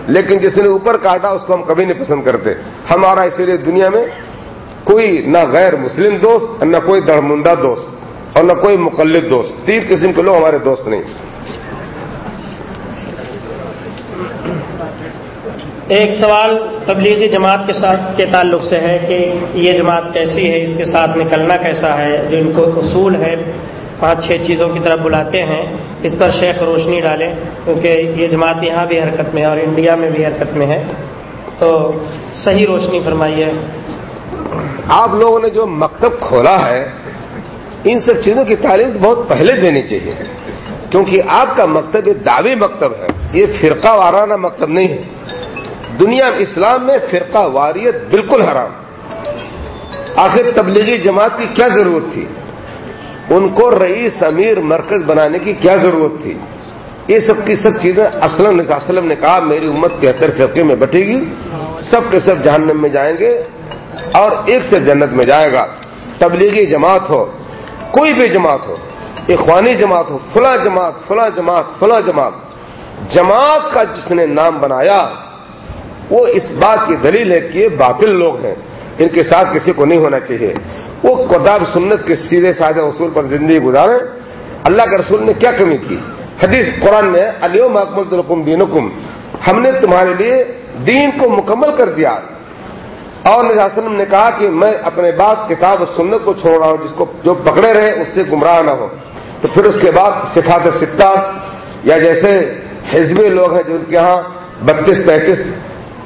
لیکن جس نے اوپر کاٹا اس کو ہم کبھی نہیں پسند کرتے۔ ہمارا اسی لیے دنیا میں کوئی نہ غیر مسلم دوست، نہ کوئی درمندہ دوست اور نہ کوئی مقلد دوست۔ تین قسم کے لوگ ہمارے دوست نہیں۔ ایک سوال تبلیغی جماعت کے ساتھ کے تعلق سے ہے کہ یہ جماعت کیسی ہے، اس کے ساتھ نکلنا کیسا ہے، جو ان کو اصول ہے۔ پانچ چھ چیزوں کی طرف بلاتے ہیں، اس پر شیخ روشنی ڈالیں، کیونکہ یہ جماعت یہاں بھی حرکت میں ہے اور انڈیا میں بھی حرکت میں ہے۔ تو صحیح روشنی فرمائیے۔ آپ لوگوں نے جو مکتب کھولا ہے، ان سب چیزوں کی تعلیم بہت پہلے دینی چاہیے، کیونکہ آپ کا مکتب یہ دعوی مکتب ہے۔ یہ فرقہ وارانہ مکتب نہیں ہے۔ دنیا اسلام میں فرقہ واریت بالکل حرام۔ آخر تبلیغی جماعت کی کیا ضرورت تھی؟ ان کو رئیس امیر مرکز بنانے کی کیا ضرورت تھی؟ یہ سب کی سب چیزیں اسلم وسلم نے کہا، میری امت بہتر فرقے میں بٹے گی، سب کے سب جہنم میں جائیں گے اور ایک سے جنت میں جائے گا۔ تبلیغی جماعت ہو، کوئی بھی جماعت ہو، اخوانی جماعت ہو، فلاں جماعت فلاں جماعت فلاں جماعت جماعت کا جس نے نام بنایا، وہ اس بات کی دلیل ہے کہ یہ باطل لوگ ہیں۔ ان کے ساتھ کسی کو نہیں ہونا چاہیے۔ وہ کتاب سنت کے سیدھے سادھے اصول پر زندگی گزارے۔ اللہ کے رسول نے کیا کمی کی؟ حدیث قرآن میں علیہ اکمل الحکم دین ہم نے تمہارے لیے دین کو مکمل کر دیا۔ اور وسلم نے کہا کہ میں اپنے بعد کتاب و سنت کو چھوڑ رہا ہوں، جس کو جو پکڑے رہے، اس سے گمراہ نہ ہو تو پھر اس کے بعد صفات سکتا یا جیسے حزبی لوگ ہیں جن کے یہاں بتیس پینتیس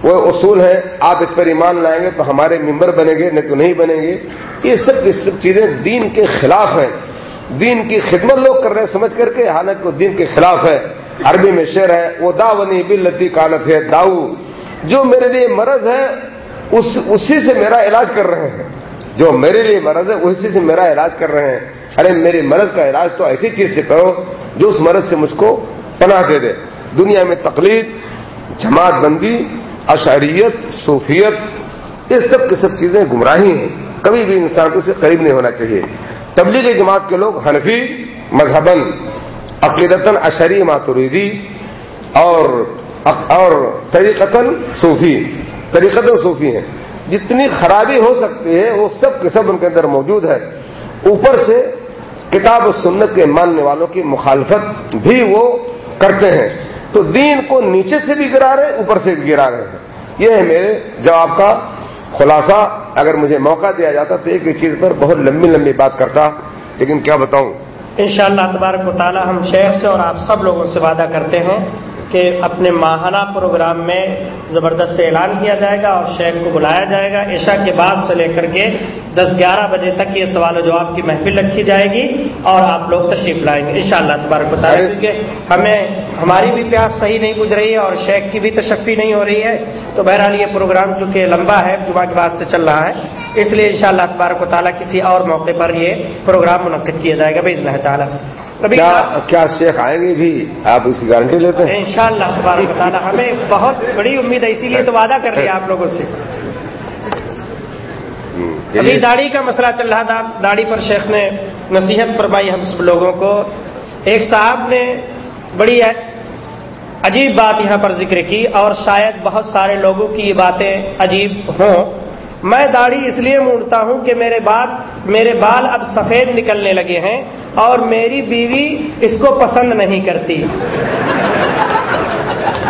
وہ اصول ہیں آپ اس پر ایمان لائیں گے تو ہمارے ممبر بنیں گے نہیں تو نہیں بنیں گے۔ یہ سب کی سب چیزیں دین کے خلاف ہیں۔ دین کی خدمت لوگ کر رہے ہیں، سمجھ کر کے حالانکہ وہ دین کے خلاف ہے۔ عربی میں شعر ہے، وہ داونی بلتی کانت ہے داؤ۔ جو میرے لیے مرض ہے، اس اسی سے میرا علاج کر رہے ہیں۔ جو میرے لیے مرض ہے، اسی سے میرا علاج کر رہے ہیں۔ ارے میرے مرض کا علاج تو ایسی چیز سے کرو جو اس مرض سے مجھ کو پناہ دے دے۔ دنیا میں تقلید، جماعت بندی اشعریت، صوفیت، یہ سب کی سب چیزیں گمراہی ہیں۔ کبھی بھی انسان کو اسے قریب نہیں ہونا چاہیے۔ تبلیغی جماعت کے لوگ حنفی مذہبن عقیدتاً اشری ماتوریدی اور اور طریقتاً صوفی طریقتاً صوفی ہیں۔ جتنی خرابی ہو سکتی ہے، وہ سب کے سب ان کے اندر موجود ہے۔ اوپر سے کتاب و سنت کے ماننے والوں کی مخالفت بھی وہ کرتے ہیں۔ تو دین کو نیچے سے بھی گرا رہے اوپر سے بھی گرا رہے ہیں۔ یہ ہے میرے جواب کا خلاصہ۔ اگر مجھے موقع دیا جاتا تو ایک چیز پر بہت لمبی لمبی بات کرتا، لیکن کیا بتاؤں؟ انشاءاللہ تبارک و تعالی ہم شیخ سے اور آپ سب لوگوں سے وعدہ کرتے ہیں کہ اپنے ماہانہ پروگرام میں زبردست اعلان کیا جائے گا اور شیخ کو بلایا جائے گا۔ عشاء کے بعد سے لے کر کے دس گیارہ بجے تک یہ سوال و جواب کی محفل رکھی جائے گی اور آپ لوگ تشریف لائیں گے۔ ان شاء اللہ تبارک بتائیں کیونکہ ہمیں ہماری بھی پیاس صحیح نہیں گزر رہی ہے اور شیخ کی بھی تشفی نہیں ہو رہی ہے۔ تو بہرحال یہ پروگرام چونکہ لمبا ہے جمعہ کے بعد سے چل رہا ہے اس لیے ان شاء اللہ تبارک و تعالیٰ کسی اور موقع پر یہ پروگرام منعقد کیا جائے گا بھائی اللہ تعالیٰ۔ کیا کیا شیخ آئیں گے بھی آپ اس کی گارنٹی لیتے ہیں؟ ان شاء اللہ ہمیں بہت بڑی امید ہے اسی لیے تو وعدہ کر ہے آپ لوگوں سے۔ ابھی داڑھی کا مسئلہ چل رہا تھا داڑھی پر شیخ نے نصیحت فرمائی ہم سب لوگوں کو۔ ایک صاحب نے بڑی عجیب بات یہاں پر ذکر کی اور شاید بہت سارے لوگوں کی یہ باتیں عجیب ہوں۔ میں داڑھی اس لیے موڑتا ہوں کہ میرے بات میرے بال اب سفید نکلنے لگے ہیں اور میری بیوی اس کو پسند نہیں کرتی۔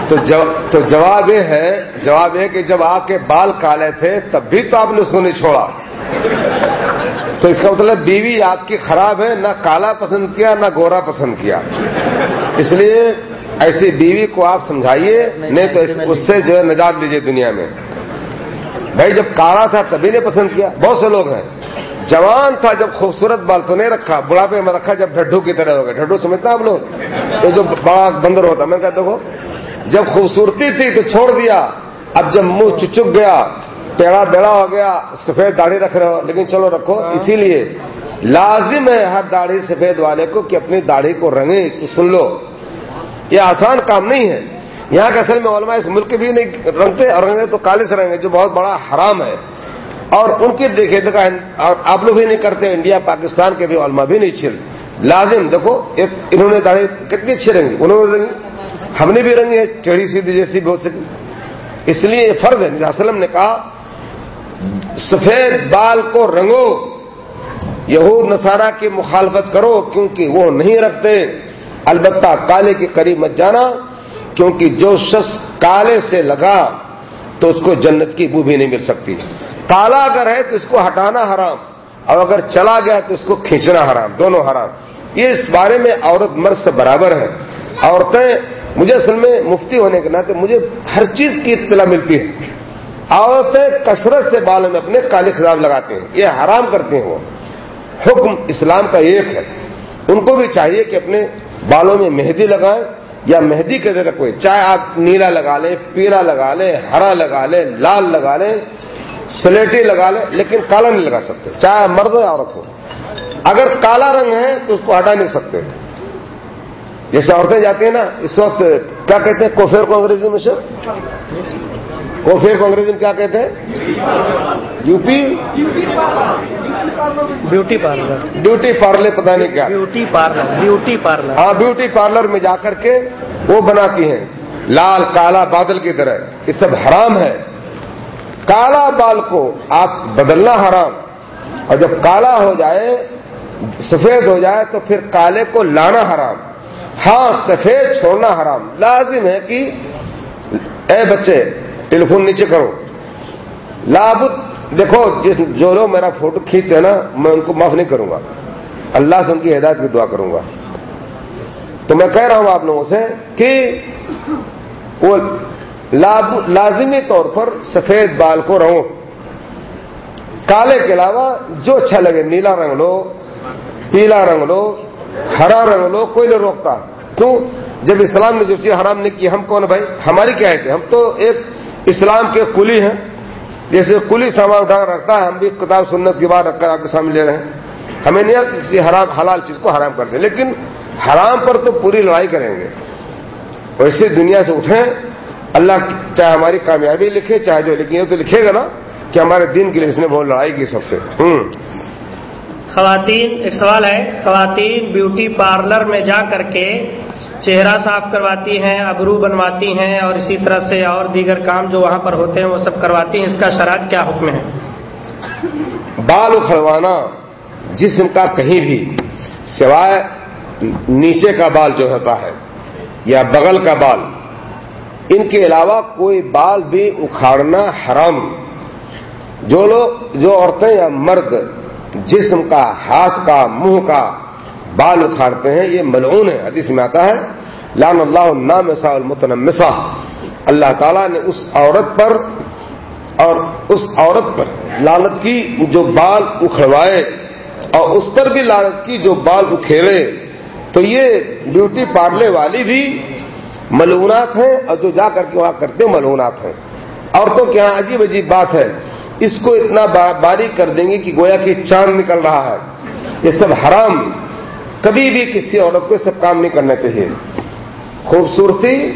تو تو جواب یہ ہے جواب یہ کہ جب آپ کے بال کالے تھے تب بھی تو آپ نے اس کو نہیں چھوڑا۔ تو اس کا مطلب بیوی آپ کی خراب ہے نہ کالا پسند کیا نہ گورا پسند کیا۔ اس لیے ایسی بیوی کو آپ سمجھائیے نہیں تو اس سے جو ہے نجات لیجیے دنیا میں۔ بھائی جب کالا تھا تبھی نے پسند کیا، بہت سے لوگ ہیں۔ جوان تھا جب خوبصورت بال تو نہیں رکھا، بڑھاپے میں رکھا جب ڈھڈو کی طرح ہو گیا ڈھڈو سمجھتا آپ لوگ؟ تو جو بڑا بندر ہوتا، میں کہتا دیکھو، جب خوبصورتی تھی تو چھوڑ دیا۔ اب جب منہ چچک گیا ٹیڑا بیڑا ہو گیا، سفید داڑھی رکھ رہے ہو، لیکن چلو رکھو، اسی لیے لازم ہے ہر داڑھی سفید والے کو کہ اپنی داڑھی کو رنگے اس کو سن لو۔ یہ آسان کام نہیں ہے۔ یہاں کے اصل میں علماء اس ملک بھی نہیں رنگتے اور رنگے تو کالے سے رنگے جو بہت بڑا حرام ہے۔ اور ان کی دیکھے دیکھا، اور آپ لوگ بھی نہیں کرتے، انڈیا، پاکستان کے بھی علماء بھی نہیں چھل۔ لازم، دیکھو انہوں نے داڑھی کتنی اچھی رنگی، انہوں نے رنگی، ہم نے بھی رنگی ہے چڑھی سیدھی جیسی بھی ہو سکی اس لیے یہ فرض ہے وسلم نے کہا، سفید بال کو رنگو، یہود، نصارہ کی مخالفت کرو، کیونکہ وہ نہیں رکھتے۔ البتہ کالے کے قریب مت جانا۔ کیونکہ جو شخص کالے سے لگا تو اس کو جنت کی بو بھی نہیں مل سکتی۔ کالا اگر ہے تو اس کو ہٹانا حرام، اور اگر چلا گیا تو اس کو کھینچنا حرام، دونوں حرام۔ یہ اس بارے میں عورت مرد سے برابر ہے۔ عورتیں، مجھے اصل میں مفتی ہونے کے ناطے مجھے ہر چیز کی اطلاع ملتی ہے۔ عورتیں کثرت سے بالوں میں اپنے کالے خراب لگاتے ہیں، یہ حرام کرتے ہیں وہ۔ حکم اسلام کا ایک ہے۔ ان کو بھی چاہیے کہ اپنے بالوں میں مہندی لگائیں۔ یا مہندی کے ذریعے کوئی چاہے آپ نیلا لگا لیں، پیلا لگا لیں، ہرا لگا لیں، لال لگا لیں، سلیٹی لگا لیں، لیکن کالا نہیں لگا سکتے۔ چاہے مرد ہو یا عورت ہو۔ اگر کالا رنگ ہے تو اس کو ہٹا نہیں سکتے۔ جیسے عورتیں جاتی ہیں نا، اس وقت کیا کہتے ہیں؟ کوفیر کو انگریزی میں سے کوفیر کو انگریزی میں کیا کہتے ہیں؟ U P beauty parlour. Beauty parlour پتا نہیں کیا۔ Beauty parlour beauty parlour. ہاں بیوٹی پارلر میں جا کر کے وہ بناتی ہیں۔ لال کالا بادل کی طرح۔ یہ سب حرام ہے۔ کالا بال کو آپ بدلنا حرام۔ اور جب کالا ہو جائے سفید ہو جائے تو پھر کالے کو لانا حرام۔ ہاں سفید چھوڑنا حرام۔ لازم ہے کہ اے بچے ٹیلی فون نیچے کرو۔ لابد، دیکھو، جس جو لوگ میرا فوٹو کھینچتے ہیں نا، میں ان کو معاف نہیں کروں گا۔ اللہ سے ان کی ہدایت کی دعا کروں گا۔ تو میں کہہ رہا ہوں آپ لوگوں سے کہ وہ لازمی طور پر سفید بال کو رہو۔ کالے کے علاوہ جو اچھا لگے، نیلا رنگ لو، پیلا رنگ لو، ہرا رنگ لو، کوئی نہیں روکتا۔ کیوں؟ جب اسلام نے جو چیز حرام نہیں کی، ہم کون بھائی؟ ہماری کیا ہے؟ ہم تو ایک اسلام کے کلی ہیں۔ جیسے کلی سامان اٹھا کر رکھتا ہے، ہم بھی کتاب سنت کی بات رکھ کر آپ کے سامنے لے رہے ہیں۔ ہمیں نہیں کسی حرام، حلال چیز کو حرام کرتے لیکن حرام پر تو پوری لڑائی کریں گے۔ ویسے دنیا سے اٹھیں، اللہ چاہے ہماری کامیابی لکھے، چاہے جو لکھیں تو لکھے گا نا کہ ہمارے دین کے لیے اس نے بہت لڑائی کی سب سے۔ خواتین، ایک سوال ہے، خواتین بیوٹی پارلر میں جا کر کے چہرہ صاف کرواتی ہیں، ابرو بنواتی ہیں اور اسی طرح سے اور دیگر کام جو وہاں پر ہوتے ہیں وہ سب کرواتی ہیں۔ اس کا شرائط کیا حکم ہے؟ بال اکھڑوانا جسم کا کہیں بھی سوائے نیچے کا بال جو ہوتا ہے یا بغل کا بال، ان کے علاوہ کوئی بال بھی اکھاڑنا حرام۔ جو لوگ، جو عورتیں یا مرد، جسم کا، ہاتھ کا، منہ کا بال اکھاڑتے ہیں، یہ ملعون ہے، حدیث میں آتا ہے لان اللہ نام سا المتنمسا اللہ تعالیٰ نے اس عورت پر اور اس عورت پر لالت کی جو بال اکھڑوائے اور اس پر بھی لالت کی جو بال اکھیڑے تو یہ بیوٹی پارلر والی بھی ملونات ہیں اور جو جا کر کے وہاں کرتے ہیں ملونات ہیں۔ عورتوں کے یہاں عجیب عجیب بات ہے، اس کو اتنا باریک کر دیں گے کہ گویا کہ چاند نکل رہا ہے۔ یہ سب حرام۔ کبھی بھی کسی عورت کو سب کام نہیں کرنا چاہیے۔ خوبصورتی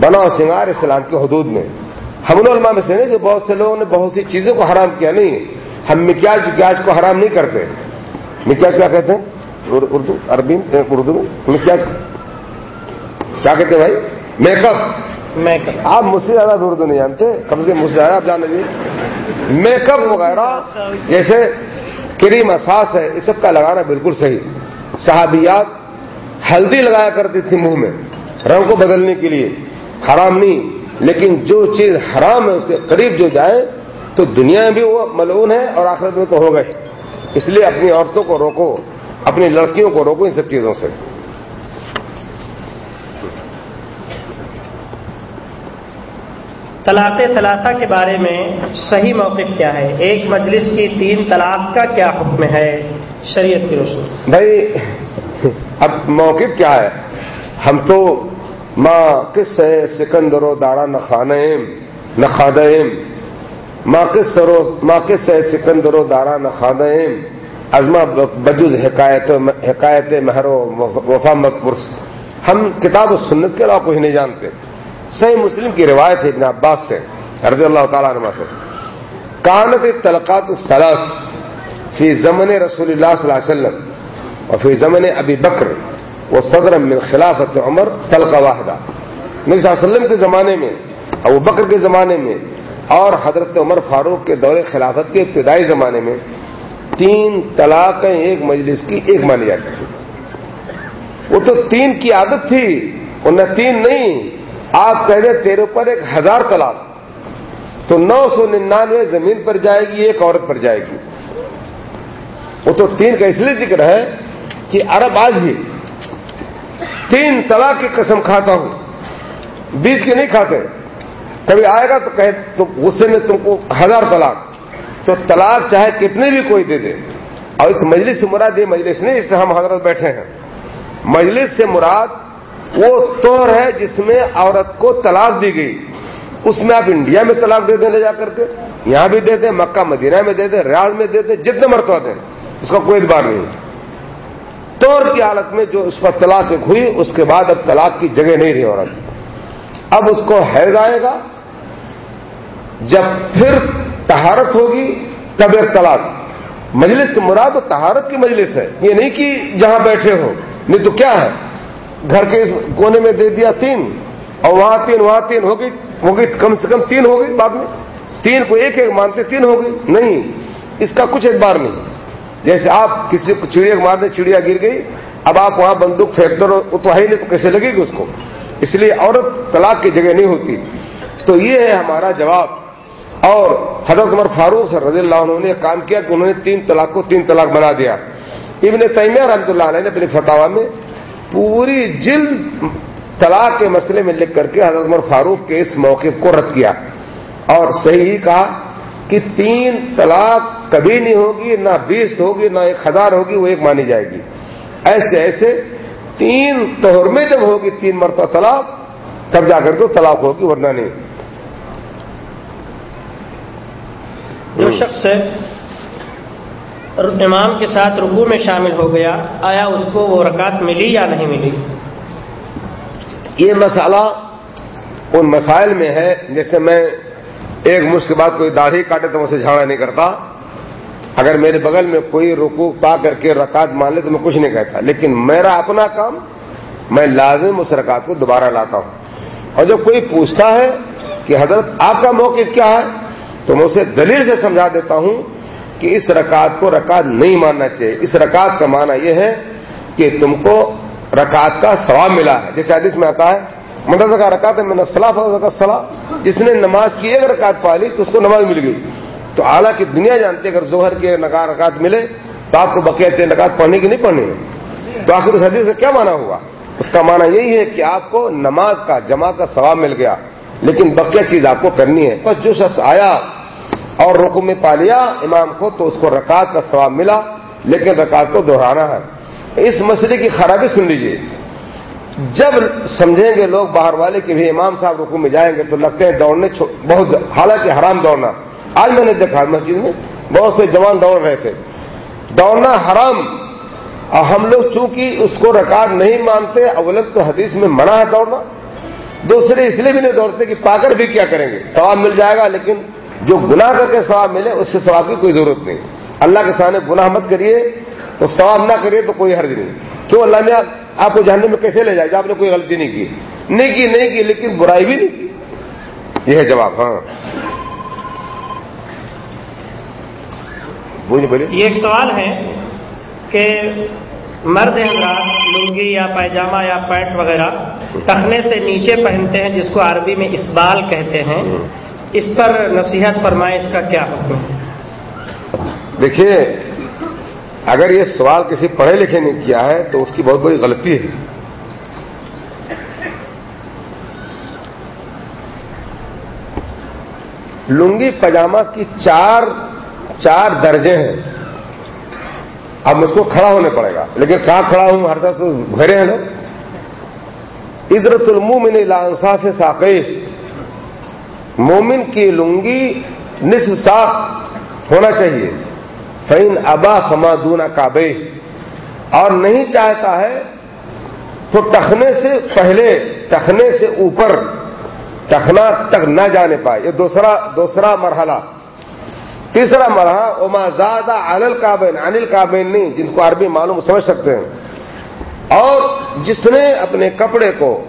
بنا سنگار اسلام کے حدود میں۔ ہم علماء میں سے نہیں جو بہت سے لوگوں نے بہت سی چیزوں کو حرام کیا نہیں۔ ہم مکیاج وکیاج کو حرام نہیں کرتے۔ مکیاج کیا کہتے ہیں؟ اردو عربی اردو میں۔ مکیاج۔ کیا کہتے ہیں بھائی؟ میک اپ میک اپ آپ مجھ سے زیادہ اردو نہیں جانتے کم سے کم مجھ سے زیادہ آپ جان لیجیے میک اپ وغیرہ جیسے کریم اساس ہے اس سب کا لگانا بالکل صحیح۔ صحابیات ہلدی لگایا کرتی تھی منہ میں، رنگ کو بدلنے کے لیے۔ حرام نہیں، لیکن جو چیز حرام ہے، اس کے قریب جو جائے، تو دنیا میں بھی وہ ملون ہے اور آخرت میں تو ہو گئے۔ اس لیے اپنی عورتوں کو روکو، اپنی لڑکیوں کو روکو ان سب چیزوں سے۔ طلاق ثلاثہ کے بارے میں صحیح موقف کیا ہے؟ ایک مجلس کی تین طلاق کا کیا حکم ہے؟ شریعت کی روشنی۔ بھائی، اب موقف کیا ہے؟ ہم تو ماں کس ہے سکندر و دارا نخانیم نخادیم ماں کس سرو ماں کس ہے سکندر و دارا نخادیم ازما بجز حکایت حکایت مہر و وفا مکبرس ہم کتاب و سنت کے علاوہ کچھ نہیں جانتے۔ صحیح مسلم کی روایت ہے، ابن عباس سے، رضی اللہ تعالیٰ عنہ سے۔ کانت تلقات السلاس فی زمن رسول اللہ صلی اللہ علیہ وسلم اور فی زمن ابی بکر وہ صدر من خلافت عمر تلقا واحدہ۔ نبی صلی اللہ علیہ وسلم کے زمانے میں، ابو بکر کے زمانے میں اور حضرت عمر فاروق کے دور خلافت کے ابتدائی زمانے میں تین طلاقیں ایک مجلس کی ایک مانی جاتی تھی وہ تو تین کی عادت تھی انہیں تین نہیں۔ آپ کہہ دیں تیرے اوپر ایک ہزار طلاق، تو نو سو ننانوے زمین پر جائے گی، ایک عورت پر جائے گی۔ وہ تو تین کا اس لیے ذکر ہے کہ عرب آج بھی تین طلاق کی قسم کھاتا ہوں، بیس کی نہیں کھاتے۔ کبھی آئے گا تو کہ تو غصے میں تم کو ہزار طلاق۔ تو طلاق چاہے کتنے بھی کوئی دے دے۔ اور اس مجلس سے مراد یہ مجلس نہیں، اس سے ہم حضرت بیٹھے ہیں۔ مجلس سے مراد وہ طور ہے جس میں عورت کو طلاق دی گئی۔ اس میں آپ انڈیا میں طلاق دے دیں لے جا کر کے، یہاں بھی دے دیں، مکہ، مدینہ میں دے دیں، ریاض میں دے دیں، جتنے مرتبہ دیں۔ اس کا کوئی اعتبار نہیں۔ طور کی حالت میں جو اس پر طلاق ہوئی، اس کے بعد اب طلاق کی جگہ نہیں رہی عورت۔ اب اس کو حیض آئے گا۔ جب پھر تہارت ہوگی، تب ایک طلاق۔ مجلس سے مراد تہارت کی مجلس ہے۔ یہ نہیں کہ جہاں بیٹھے ہو نہیں تو کیا ہے؟ گھر کے کونے میں دے دیا تین۔ اور وہاں تین وہاں تین ہو گئی۔ ہو گئی کم سے کم تین ہو گئی بعد میں۔ تین کو ایک ایک مانتے تین ہو گئی۔ نہیں، اس کا کچھ اعتبار نہیں۔ جیسے آپ کسی کو چڑیا مارتے چڑیا گر گئی، اب آپ وہاں بندوق پھینکتے رہو تو ہے نہیں، تو کیسے لگے گی اس کو؟ اس لیے عورت طلاق کی جگہ نہیں ہوتی۔ تو یہ ہے ہمارا جواب۔ اور حضرت عمر فاروق سر رضی اللہ عنہ نے کام کیا کہ انہوں نے تین طلاق کو تین طلاق بنا دیا۔ ابن تیمیہ رحمۃ اللہ علیہ نے اپنی فتح میں پوری جلد طلاق کے مسئلے میں لکھ کر کے حضرت عمر فاروق کے اس موقف کو رد کیا۔ اور صحیح ہی کہا کہ تین طلاق کبھی نہیں ہوگی نہ بیس ہوگی نہ ایک ہزار ہوگی وہ ایک مانی جائے گی۔ ایسے ایسے تین توہر میں جب ہوگی تین مرتبہ طلاق تب جا کر کے طلاق ہوگی ورنہ نہیں۔ جو شخص امام کے ساتھ رکو میں شامل ہو گیا آیا اس کو وہ رکعت ملی یا نہیں ملی؟ یہ مسئلہ ان مسائل میں ہے جیسے میں ایک مجھ کے بعد کوئی داڑھی کاٹے تو اسے جھاڑا نہیں کرتا۔ اگر میرے بغل میں کوئی رکو پا کر کے رکعت مان لے تو میں کچھ نہیں کہتا۔ لیکن میرا اپنا کام، میں لازم اس رکعت کو دوبارہ لاتا ہوں۔ اور جب کوئی پوچھتا ہے کہ حضرت، آپ کا موقف کیا ہے؟ تو میں اسے دلیل سے سمجھا دیتا ہوں کہ اس رکعت کو رکعت نہیں ماننا چاہیے۔ اس رکعت کا معنی یہ ہے کہ تم کو رکعت کا ثواب ملا ہے۔ جیسے حدیث میں آتا ہے مدرسہ کا رکعت ہے میں نے صلاح صلاح جس نے نماز کی ایک رکعت پا لی تو اس کو نماز مل گئی. تو اعلیٰ کی دنیا جانتی اگر زہر کے نقار رکعت ملے تو آپ کو بقیہ نکات پڑھنے کی نہیں پڑھنی تو آخر اس حدیث کا کیا مانا ہوا؟ اس کا معنی یہی ہے کہ آپ کو نماز کا جماعت کا ثواب مل گیا، لیکن بقیہ چیز آپ کو کرنی ہے. بس جو شخص آیا اور رکو میں پا لیا امام کو تو اس کو رکعت کا ثواب ملا، لیکن رکعت کو دہرانا ہے. اس مسئلے کی خرابی سن لیجیے جب سمجھیں گے لوگ باہر والے کہ بھی امام صاحب رکو میں جائیں گے تو لگتے ہیں دوڑنے بہت حالانکہ حرام دوڑنا۔ آج میں نے دیکھا مسجد میں بہت سے جوان دوڑ رہے تھے۔ دوڑنا حرام۔ اور ہم لوگ چونکہ اس کو رکعت نہیں مانتے، اولت تو حدیث میں منع ہے دوڑنا۔ دوسرے اس لیے بھی نہیں دوڑتے کہ پا کر بھی کیا کریں گے۔ ثواب مل جائے گا، لیکن جو گناہ کر کے ثواب ملے، اس سے ثواب کی کوئی ضرورت نہیں۔ اللہ کے سامنے گناہ مت کریے۔ تو ثواب نہ کریے تو کوئی حرج نہیں۔ کیوں؟ اللہ نے آپ کو جاننے میں کیسے لے جائے گا؟ آپ نے کوئی غلطی نہیں کی۔ نہیں کی نہیں کی لیکن برائی بھی نہیں کی۔ یہ ہے جواب ہاں۔ بولیے یہ ایک سوال ہے کہ مرد حضرات لنگی یا پائجامہ یا پینٹ وغیرہ ٹخنے سے نیچے پہنتے ہیں جس کو عربی میں اسبال کہتے ہیں۔ اس پر نصیحت فرمائے اس کا کیا حکم؟ دیکھیے اگر یہ سوال کسی پڑھے لکھے نے کیا ہے تو اس کی بہت بڑی غلطی ہے۔ لنگی پاجامہ کی چار چار درجے ہیں۔ اب مجھ کو کھڑا ہونے پڑے گا۔ لیکن کہاں کھڑا ہوں؟ ہر ساتھ گھرے ہیں نا۔ ادرت المومن میں انصاف ساقی۔ مومن کی لنگی نصف صاف ہونا چاہیے۔ فین ابا فما دونا کابے اور نہیں چاہتا ہے تو ٹخنے سے پہلے، ٹخنے سے اوپر، ٹخنا تک نہ جانے پائے۔ یہ دوسرا دوسرا مرحلہ۔ تیسرا مرحلہ اما زیادہ انل کابین انل کابین نہیں، جن کو عربی معلوم، سمجھ سکتے ہیں۔ اور جس نے اپنے کپڑے کو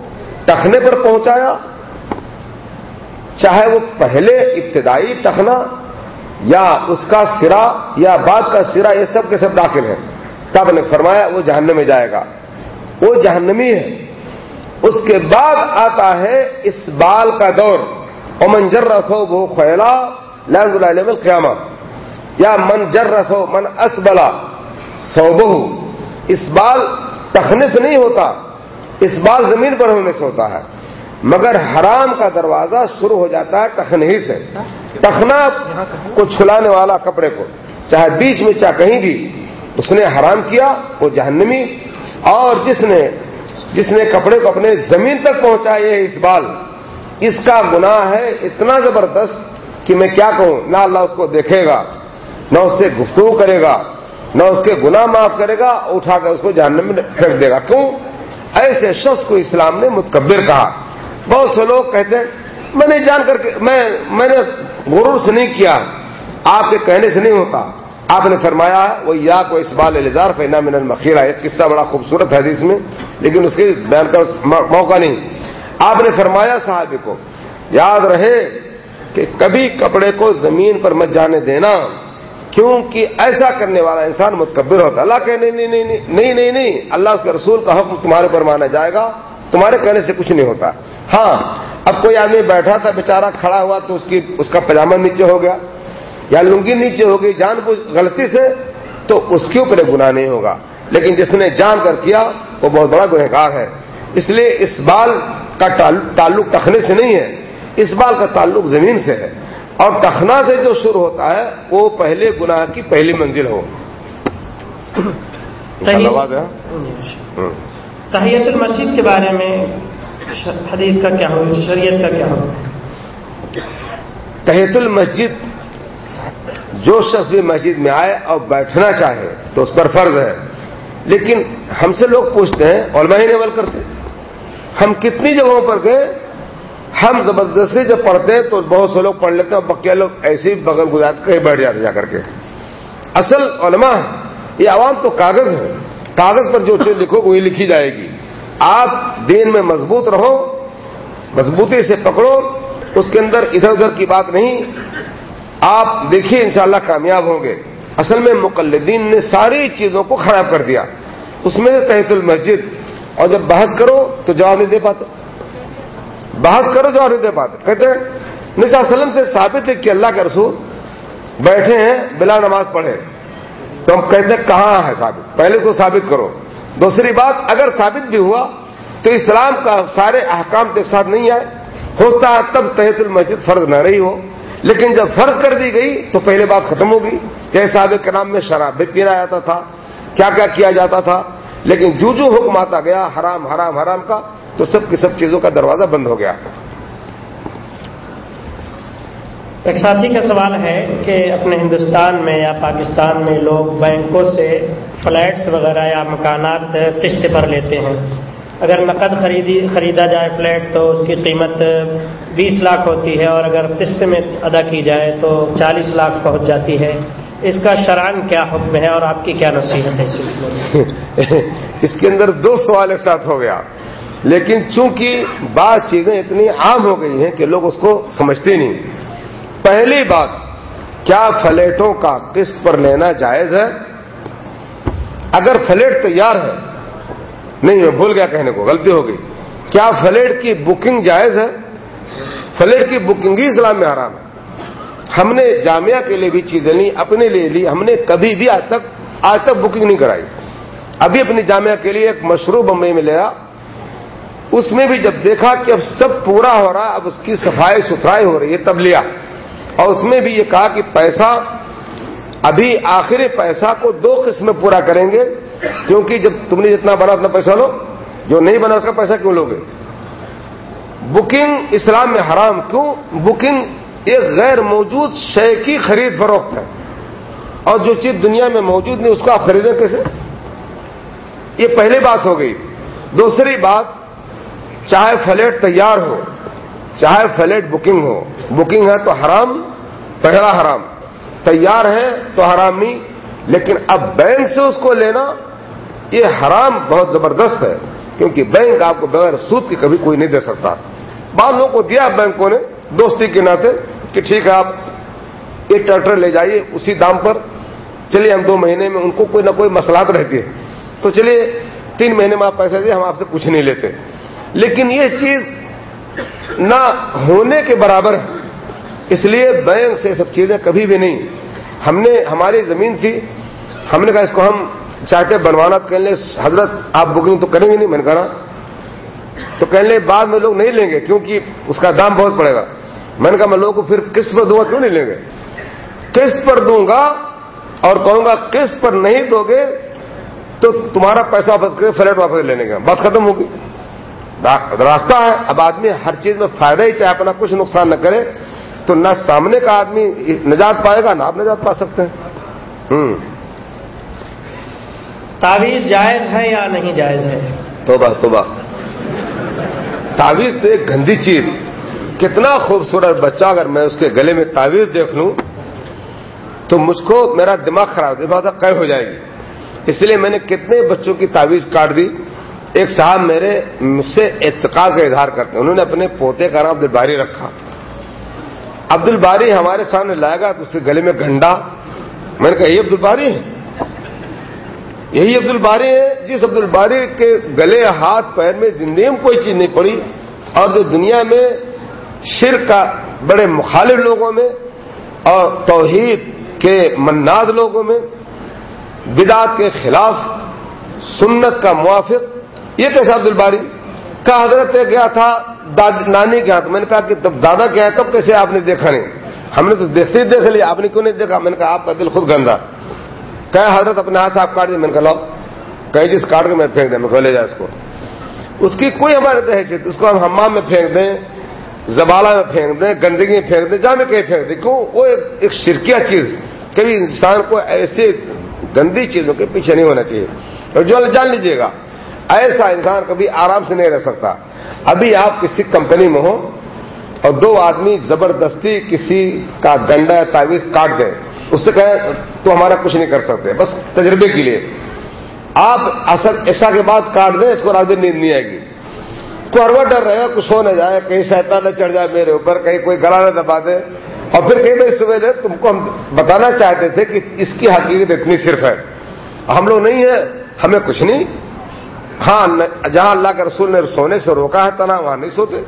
ٹخنے پر پہنچایا، چاہے وہ پہلے ابتدائی ٹخنا یا اس کا سرا یا بعد کا سرا یہ سب کے سب داخل ہیں۔ تب نے فرمایا وہ جہنم میں جائے گا۔ وہ جہنمی ہے۔ اس کے بعد آتا ہے اس بال کا دور۔ منجر رسو وہ خیلا لہد قیامہ یا من جر رسو من اسبلا سو بہو اس بال ٹخنے سے نہیں ہوتا۔ اس بال زمین پر ہونے سے ہوتا ہے۔ مگر حرام کا دروازہ شروع ہو جاتا ہے ٹخن ہی سے۔ ٹخنا کو چھلانے والا کپڑے کو۔ چاہے بیچ میں چاہے کہیں بھی۔ اس نے حرام کیا، وہ جہنمی۔ اور جس نے جس نے کپڑے کو اپنے زمین تک پہنچائے اس بال۔ اس کا گناہ ہے اتنا زبردست کہ میں کیا کہوں؟ نہ اللہ اس کو دیکھے گا، نہ اس سے گفتگو کرے گا، نہ اس کے گناہ معاف کرے گا، اٹھا کر اس کو جہنم میں پھینک دے گا۔ کیوں؟ ایسے شخص کو اسلام نے متکبر کہا۔ بہت سے لوگ کہتے ہیں، میں نے جان کر کے، میں میں نے غرور سے نہیں کیا، آپ کے کہنے سے نہیں ہوتا۔ آپ نے فرمایا وہ یا کو اس بال الزار فینا من المخیرہ ایک قصہ بڑا خوبصورت ہے حدیث میں، لیکن اس کے بیان کا موقع نہیں۔ آپ نے فرمایا صاحب کو، یاد رہے کہ کبھی کپڑے کو زمین پر مت جانے دینا، کیونکہ ایسا کرنے والا انسان متکبر ہوتا اللہ کہ نہیں نہیں نہیں نہیں نہیں اللہ اس کے رسول کا حکم تمہارے پر مانا جائے گا۔ تمہارے کہنے سے کچھ نہیں ہوتا۔ ہاں اب کوئی آدمی بیٹھا تھا بےچارا کھڑا ہوا تو اس کی اس کا پاجامہ نیچے ہو گیا۔ یا لنگی نیچے ہو گئی جان کو غلطی سے تو اس کے اوپر گناہ نہیں ہوگا۔ لیکن جس نے جان کر کیا وہ بہت بڑا گنہگار ہے۔ اس لیے اس بال کا تعلق ٹخنے سے نہیں ہے۔ اس بال کا تعلق زمین سے ہے۔ اور ٹخنا سے جو شروع ہوتا ہے وہ پہلے گناہ کی پہلی منزل ہو۔ تحیت المسجد کے بارے میں حدیث کا کیا ہو، شریعت کا کیا ہو؟ تحیت المسجد، جو شخص بھی مسجد میں آئے اور بیٹھنا چاہے تو اس پر فرض ہے۔ لیکن ہم سے لوگ پوچھتے ہیں، علماء ہی نہیں عمل کرتے ہم کتنی جگہوں پر گئے؟ ہم زبردستی جب پڑھتے ہیں تو بہت سے لوگ پڑھ لیتے ہیں اور بقیہ لوگ ایسے ہی بغل گزار کہیں بیٹھ جاتے جا کر کے۔ اصل علماء، یہ عوام تو کاغذ ہے کاغذ پر جو چیز لکھو وہی لکھی جائے گی۔ آپ دین میں مضبوط رہو، مضبوطی سے پکڑو، اس کے اندر ادھر ادھر کی بات نہیں۔ آپ دیکھیے انشاءاللہ کامیاب ہوں گے۔ اصل میں مقلدین نے ساری چیزوں کو خراب کر دیا۔ اس میں تحت المسجد۔ اور جب بحث کرو تو جواب نہیں دے پاتے۔ بحث کرو، جواب نہیں دے پاتے۔ کہتے ہیں نسا وسلم سے ثابت ہے کہ اللہ کے رسول بیٹھے ہیں، بلا نماز پڑھے۔ تو ہم کہتے ہیں کہاں ہے ثابت؟ پہلے تو ثابت کرو۔ دوسری بات، اگر ثابت بھی ہوا تو اسلام کا سارے احکام ایک ساتھ نہیں آئے۔ ہوتا ہے تب تحت المسجد فرض نہ رہی ہو، لیکن جب فرض کر دی گئی تو پہلے بات ختم ہوگی کہ صحابہ کے نام میں شراب بھی پینا جاتا تھا۔ کیا کیا کیا جاتا تھا؟ لیکن جو جو حکم آتا گیا، حرام حرام حرام کا، تو سب کی سب چیزوں کا دروازہ بند ہو گیا۔ ایک ساتھی کا سوال ہے کہ اپنے ہندوستان میں یا پاکستان میں لوگ بینکوں سے فلیٹس وغیرہ یا مکانات قسط پر لیتے ہیں۔ اگر نقد خریدی خریدا جائے فلیٹ تو اس کی قیمت بیس لاکھ ہوتی ہے اور اگر قسط میں ادا کی جائے تو چالیس لاکھ پہنچ جاتی ہے۔ اس کا شران کیا حکم ہے اور آپ کی کیا نصیحت ہے اس کے اندر دو سوال ایک ساتھ ہو گیا۔ لیکن چونکہ بعض چیزیں اتنی عام ہو گئی ہیں کہ لوگ اس کو سمجھتے نہیں۔ پہلی بات، کیا فلیٹوں کا قسط پر لینا جائز ہے؟ اگر فلیٹ تیار ہے، نہیں، میں بھول گیا کہنے کو، غلطی ہو گئی۔ کیا فلیٹ کی بکنگ جائز ہے؟ فلیٹ کی بکنگ ہی اسلام میں آرام ہے۔ ہم نے جامعہ کے لیے بھی چیزیں لی اپنے لیے لی ہم نے کبھی بھی آج تک آج تک بکنگ نہیں کرائی۔ ابھی اپنی جامعہ کے لیے ایک مشروع بمبئی میں لیا۔ اس میں بھی جب دیکھا کہ اب سب پورا ہو رہا، اب اس کی صفائی ستھرائی ہو رہی ہے تب لیا اور اس میں بھی یہ کہا کہ پیسہ، ابھی آخری پیسہ کو دو قسم پورا کریں گے، کیونکہ جب تم نے جتنا بنا اتنا پیسہ لو، جو نہیں بنا اس کا پیسہ کیوں لوگے؟ بکنگ اسلام میں حرام، کیوں؟ بکنگ ایک غیر موجود شے کی خرید فروخت ہے۔ اور جو چیز دنیا میں موجود نہیں، اس کو آپ خریدیں کیسے؟ یہ پہلی بات ہو گئی۔ دوسری بات، چاہے فلیٹ تیار ہو، چاہے فلیٹ بکنگ ہو بکنگ ہے تو حرام، پہلا حرام۔ تیار ہے تو حرام نہیں، لیکن اب بینک سے اس کو لینا، یہ حرام بہت زبردست ہے، کیونکہ بینک آپ کو بغیر سود کی کبھی کوئی نہیں دے سکتا۔ بعض لوگوں کو دیا بینکوں نے، دوستی کے ناطے، کہ ٹھیک ہے، آپ ایک ٹریکٹر لے جائیے اسی دام پر، چلیے ہم دو مہینے میں ان کو کوئی نہ کوئی مسئلات رہتی ہے تو چلیے، تین مہینے میں آپ پیسے دیں، ہم آپ سے کچھ نہیں لیتے۔ لیکن یہ چیز نہ ہونے کے برابر ہے۔ اس لیے بینک سے سب چیزیں کبھی بھی نہیں۔ ہم نے ہماری زمین تھی، ہم نے کہا اس کو ہم چاہتے بنوانا تو کہنے حضرت آپ بکنگ تو کریں گے نہیں؟ میں نے کہا تو کہنے بعد میں لوگ نہیں لیں گے کیونکہ اس کا دام بہت پڑے گا۔ میں نے کہا، میں لوگوں کو پھر قسط پر دوں گا کیوں نہیں لیں گے؟ قسط پر دوں گا اور کہوں گا، قسط پر نہیں دو گے تو تمہارا پیسہ واپس کرے، فلیٹ واپس لینے کا۔ بات ختم ہوگی راستہ ہے، اب آدمی ہر چیز میں فائدہ ہی چاہے، اپنا کچھ نقصان نہ کرے۔ تو نہ سامنے کا آدمی نجات پائے گا نہ آپ نجات پا سکتے ہیں۔ ہوں۔ تعویذ جائز ہے یا نہیں جائز ہے؟ توبہ توبہ۔ تعویذ تو ایک گندی چیز۔ کتنا خوبصورت بچہ اگر میں اس کے گلے میں تعویذ دیکھ لوں تو مجھ کو میرا دماغ خراب دماغ قے ہو جائے گی۔ اس لیے میں نے کتنے بچوں کی تعویذ کاٹ دی۔ ایک صاحب میرے مجھ سے اعتقاد کا اظہار کرتے ہیں۔ انہوں نے اپنے پوتے کا نام عبد الباری رکھا۔ عبد الباری ہمارے سامنے لائے گا تو اس کے گلے میں گنڈا میں نے کہا یہ عبد الباری ہے؟ یہی عبد الباری ہے؟ جس عبد الباری کے گلے، ہاتھ، پیر میں زندگی میں کوئی چیز نہیں پڑی۔ اور جو دنیا میں شر کا بڑے مخالف لوگوں میں اور توحید کے مناد لوگوں میں، بدعت کے خلاف سنت کا موافق، یہ کیسا عبد الباری کا حضرت گیا تھا نانی کے ہاتھ۔ میں نے کہا کہ تب دادا کیا ہے تب کیسے آپ نے دیکھا نہیں؟ ہم نے تو دیکھتے ہی دیکھ لیا آپ نے کیوں نہیں دیکھا؟ میں نے کہا آپ کا دل خود گندا۔ کہ حضرت اپنے ہاتھ سے آپ کاٹ دیں۔ میں نے کہا لو کہیں جس کاٹ کے میں پھینک دیں، میں لے جائے اس کو۔ اس کی کوئی ہمارے حیثیت اس کو ہم ہمام میں پھینک دیں، زبالہ میں پھینک دیں، گندگی میں پھینک دیں جہاں میں کہیں پھینک دیں۔ کیوں؟ وہ ایک شرکیہ چیز۔ کبھی انسان کو ایسے گندی چیزوں کے پیچھے نہیں ہونا چاہیے۔ اور جو جان لیجیے گا ایسا انسان کبھی آرام سے نہیں رہ سکتا۔ ابھی آپ کسی کمپنی میں ہو اور دو آدمی زبردستی کسی کا گنڈا تعویذ کاٹ دیں، اس سے کہیں تو ہمارا کچھ نہیں کر سکتے، بس تجربے کے لیے۔ آپ اصل ایسا کے بعد کاٹ دیں، اس کو رات نیند نہیں آئے گی۔ تو ہر ڈر رہے گا کچھ ہو نہ جائے، کہیں شیطان نہ چڑھ جائے میرے اوپر، کہیں کوئی گلا نہ دبا دے۔ اور پھر کئی بار سویرے تم کو ہم بتانا چاہتے تھے کہ اس کی حقیقت اتنی صرف ہے۔ ہم لوگ نہیں ہیں، ہمیں کچھ نہیں۔ ہاں جہاں اللہ کے رسول نے سونے سے روکا ہے تنا وہاں نہیں سوتے۔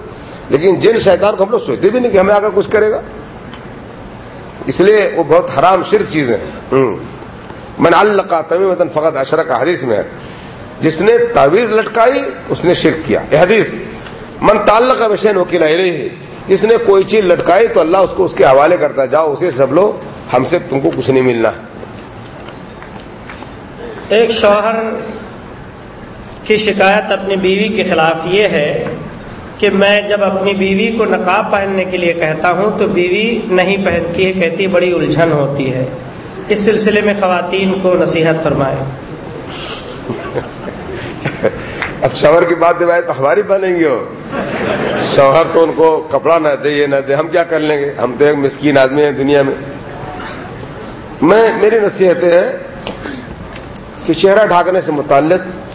لیکن جن شیطان کو ہم لوگ سوچتے بھی نہیں کہ ہمیں آ کر کچھ کرے گا۔ اس لیے وہ بہت حرام صرف چیزیں من اللہ کا تمی وطن فقط اشرا کا حدیث میں ہے۔ جس نے تعویذ لٹکائی، اس نے شرک کیا۔ یہ حدیث۔ من تعلق کا وشین وکیل ہے جس نے کوئی چیز لٹکائی تو اللہ اس کو اس کے حوالے کرتا جاؤ، اسے سب لو، ہم سے تم کو کچھ نہیں ملنا۔ ایک شوہر کی شکایت اپنی بیوی کے خلاف یہ ہے کہ میں جب اپنی بیوی کو نقاب پہننے کے لیے کہتا ہوں تو بیوی نہیں پہنتی ہے، کہتی بڑی الجھن ہوتی ہے۔ اس سلسلے میں خواتین کو نصیحت فرمائے۔ اب شوہر کی بات دیوائے تو ہماری بنیں گے شوہر تو ان کو کپڑا نہ دے، یہ نہ دے، ہم کیا کر لیں گے؟ ہم تو ایک مسکین آدمی ہیں دنیا میں۔ میں، میری نصیحت ہے کہ چہرہ ڈھانکنے سے متعلق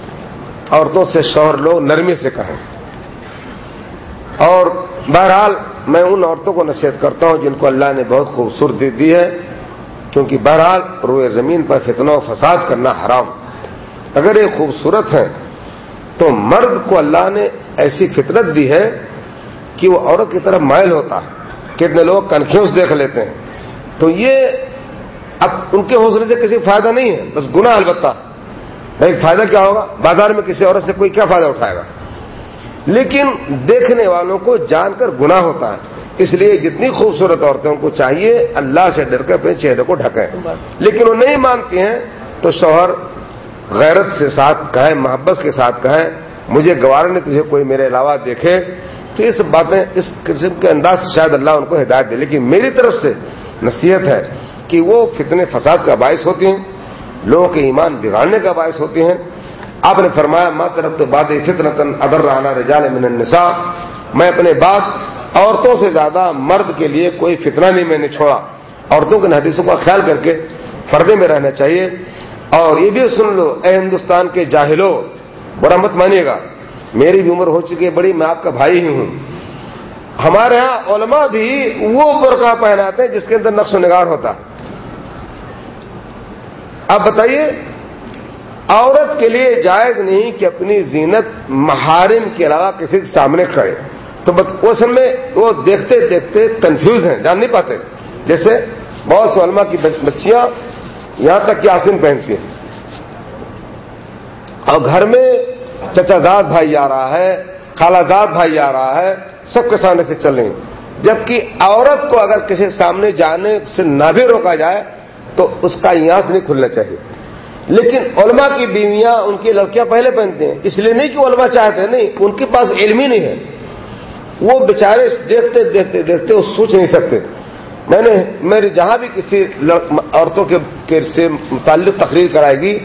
عورتوں سے شوہر لوگ نرمی سے کہیں۔ اور بہرحال میں ان عورتوں کو نصیحت کرتا ہوں جن کو اللہ نے بہت خوبصورتی دی ہے، کیونکہ بہرحال روئے زمین پر فتنہ و فساد کرنا حرام۔ اگر یہ خوبصورت ہے تو مرد کو اللہ نے ایسی فطرت دی ہے کہ وہ عورت کی طرف مائل ہوتا۔ ہے کتنے لوگ کنفیوز دیکھ لیتے ہیں۔ تو یہ اب ان کے حوصلے سے کسی فائدہ نہیں ہے، بس گنا البتہ۔ بھائی فائدہ کیا ہوگا؟ بازار میں کسی عورت سے کوئی کیا فائدہ اٹھائے گا؟ لیکن دیکھنے والوں کو جان کر گنا ہوتا ہے۔ اس لیے جتنی خوبصورت عورتوں کو چاہیے، اللہ سے ڈر کر اپنے چہرے کو ڈھکیں۔ لیکن وہ نہیں مانتی ہیں، تو شوہر غیرت سے ساتھ کہیں، محبت کے ساتھ کہیں، مجھے گوار نے تجھے کوئی میرے علاوہ دیکھے۔ تو یہ سب باتیں اس قسم کے انداز سے شاید اللہ ان کو ہدایت دے۔ لیکن میری طرف سے نصیحت ہے کہ وہ فتنے فساد کا باعث ہوتی ہیں۔ لوگوں کے ایمان بگاڑنے کا باعث ہوتی ہیں۔ آپ نے فرمایا، ماں طرف تو باد فتن ادر رہنا رجال من النساء۔ میں اپنے بات عورتوں سے زیادہ مرد کے لیے کوئی فتنہ نہیں، میں نے چھوڑا۔ عورتوں کے حدیثوں کا خیال کر کے پردے میں رہنا چاہیے۔ اور یہ بھی سن لو، اے ہندوستان کے جاہلو، برا مت مانیے گا۔ میری بھی عمر ہو چکی ہے، بڑی، میں آپ کا بھائی ہی ہوں۔ ہمارے ہاں علماء بھی وہ برقع پہناتے ہیں جس کے اندر نقش و نگاڑ ہوتا۔ آپ بتائیے، عورت کے لیے جائز نہیں کہ اپنی زینت محارم کے علاوہ کسی کے سامنے کرے تو اس میں وہ دیکھتے دیکھتے کنفیوز ہیں، جان نہیں پاتے۔ جیسے بہت سے علماء کی بچیاں یہاں تک کہ آسین پہنتی ہیں۔ اور گھر میں چچا زاد بھائی آ رہا ہے، خالہ زاد بھائی آ رہا ہے، سب کے سامنے سے چل رہی جبکہ عورت کو اگر کسی سامنے جانے سے نہ بھی روکا جائے تو اس کا یاس نہیں کھلنا چاہیے۔ لیکن علماء کی بیویاں ان کی لڑکیاں پہلے پہنتی ہیں، اس لیے نہیں کہ علماء چاہتے ہیں نہیں، ان کے پاس علم ہی نہیں ہے۔ وہ بےچارے دیکھتے دیکھتے دیکھتے وہ سوچ نہیں سکتے۔ میں نے میری جہاں بھی کسی عورتوں کے سے متعلق تقریر کرائے گی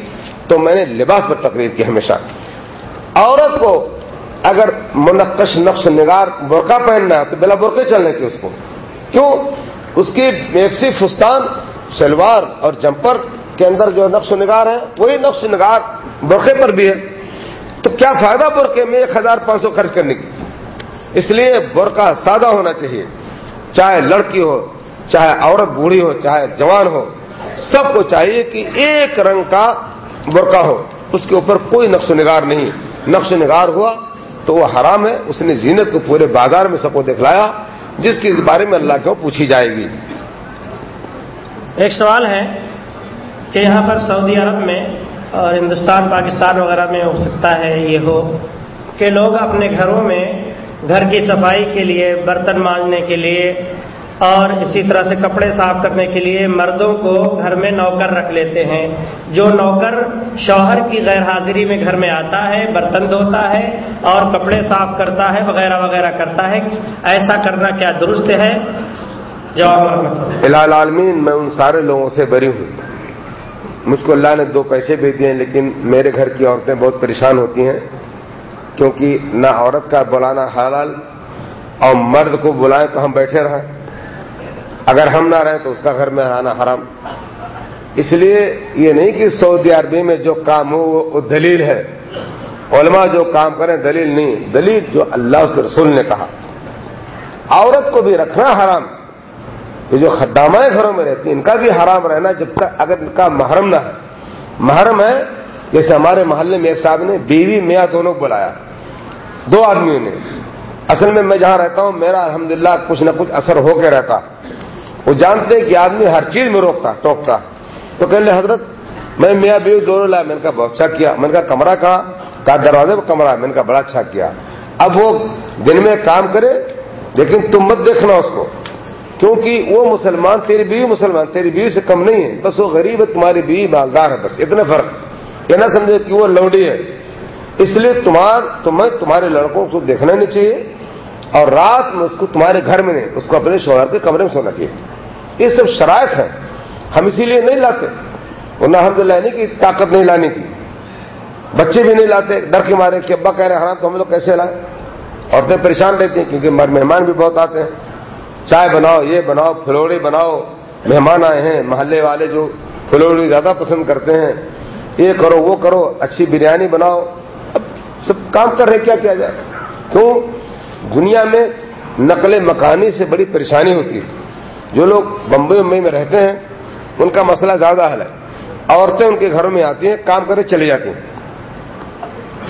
تو میں نے لباس پر تقریر کی ہمیشہ۔ عورت کو اگر منقش نقش نگار برقع پہننا ہے، تو بلا برقع چلنے کی اس کو۔ کیوں؟ اس کی میکسی فستان شلوار اور جمپر کے اندر جو نقش و نگار ہے وہی نقش و نگار برقعے پر بھی ہے تو کیا فائدہ برقعے میں ایک ہزار پانچ سو خرچ کرنے کی؟ اس لیے برقع سادہ ہونا چاہیے۔ چاہے لڑکی ہو، چاہے عورت بوڑھی ہو، چاہے جوان ہو، سب کو چاہیے کہ ایک رنگ کا برقع ہو۔ اس کے اوپر کوئی نقش و نگار نہیں۔ نقش و نگار ہوا تو وہ حرام ہے۔ اس نے زینت کو پورے بازار میں سب کو دکھلایا، جس کے بارے میں اللہ کو پوچھی جائے گی؟ ایک سوال ہے کہ یہاں پر سعودی عرب میں اور ہندوستان، پاکستان وغیرہ میں ہو سکتا ہے یہ ہو کہ لوگ اپنے گھروں میں گھر کی صفائی کے لیے، برتن مانجنے کے لیے اور اسی طرح سے کپڑے صاف کرنے کے لیے مردوں کو گھر میں نوکر رکھ لیتے ہیں۔ جو نوکر شوہر کی غیر حاضری میں گھر میں آتا ہے، برتن دھوتا ہے اور کپڑے صاف کرتا ہے، وغیرہ وغیرہ کرتا ہے، ایسا کرنا کیا درست ہے؟ جواب عالمین میں ان سارے لوگوں سے بری ہوں۔ مجھ کو اللہ نے دو پیسے بھی دیے، لیکن میرے گھر کی عورتیں بہت پریشان ہوتی ہیں، کیونکہ نہ عورت کا بلانا حلال اور مرد کو بلائیں تو ہم بیٹھے رہیں۔ اگر ہم نہ رہیں تو اس کا گھر میں رہنا حرام۔ اس لیے یہ نہیں کہ سعودی عربی میں جو کام ہو، وہ دلیل ہے۔ علماء جو کام کریں، دلیل نہیں۔ دلیل جو اللہ اس کے رسول نے کہا۔ عورت کو بھی رکھنا حرام۔ یہ جو خدامائیں گھروں میں رہتی ہیں، ان کا بھی حرام رہنا جب تک اگر ان کا محرم نہ ہے۔ محرم ہے، جیسے ہمارے محلے میں ایک صاحب نے بیوی میاں دونوں کو بلایا۔ دو آدمیوں نے۔ اصل میں میں جہاں رہتا ہوں، میرا الحمدللہ کچھ نہ کچھ اثر ہو کے رہتا۔ وہ جانتے کہ آدمی ہر چیز میں روکتا، ٹوکتا۔ تو کہ لے حضرت، میں میاں بیوی دونوں لایا، میں نے کہا بہت اچھا کیا۔ میں نے کہا کمرہ کہاں؟ کہا دروازے میں کمرہ میں نے کہا بڑا اچھا کیا۔ اب وہ دن میں کام کرے، لیکن تم مت دیکھنا اس کو۔ کیونکہ وہ مسلمان تیری بیوی مسلمان، تیری بیوی سے کم نہیں ہے، بس وہ غریب ہے، تمہاری بیوی مالدار ہے، بس اتنے فرق یہ نہ سمجھے کہ وہ لوڈی ہے۔ اس لیے تمہار، تمہیں، تمہارے لڑکوں کو دیکھنا نہیں چاہیے اور رات میں اس کو تمہارے گھر میں نہیں، اس کو اپنے شوہر کے کمرے میں سونا چاہیے۔ یہ سب شرائط ہیں۔ ہم اسی لیے نہیں لاتے۔ ورنہ الحمد للہ نہیں کی طاقت نہیں لانے کی۔ بچے بھی نہیں لاتے، ڈر کے مارے کہ ابا کہہ رہے ہیں، حرام تو ہم لوگ کیسے لائیں؟ عورتیں پریشان رہتی ہیں کیونکہ مہمان بھی بہت آتے ہیں۔ چائے بناؤ، یہ بناؤ، پھلوڑی بناؤ، مہمان آئے ہیں، محلے والے جو پھلوڑی زیادہ پسند کرتے ہیں، یہ کرو، وہ کرو، اچھی بریانی بناؤ۔ اب سب کام کر رہے کیا کیا جائے؟ کیوں؟ دنیا میں نقل مکانی سے بڑی پریشانی ہوتی ہے۔ جو لوگ بمبئی ممبئی میں رہتے ہیں، ان کا مسئلہ زیادہ حل ہے۔ عورتیں ان کے گھروں میں آتی ہیں، کام کرے چلی جاتی ہیں۔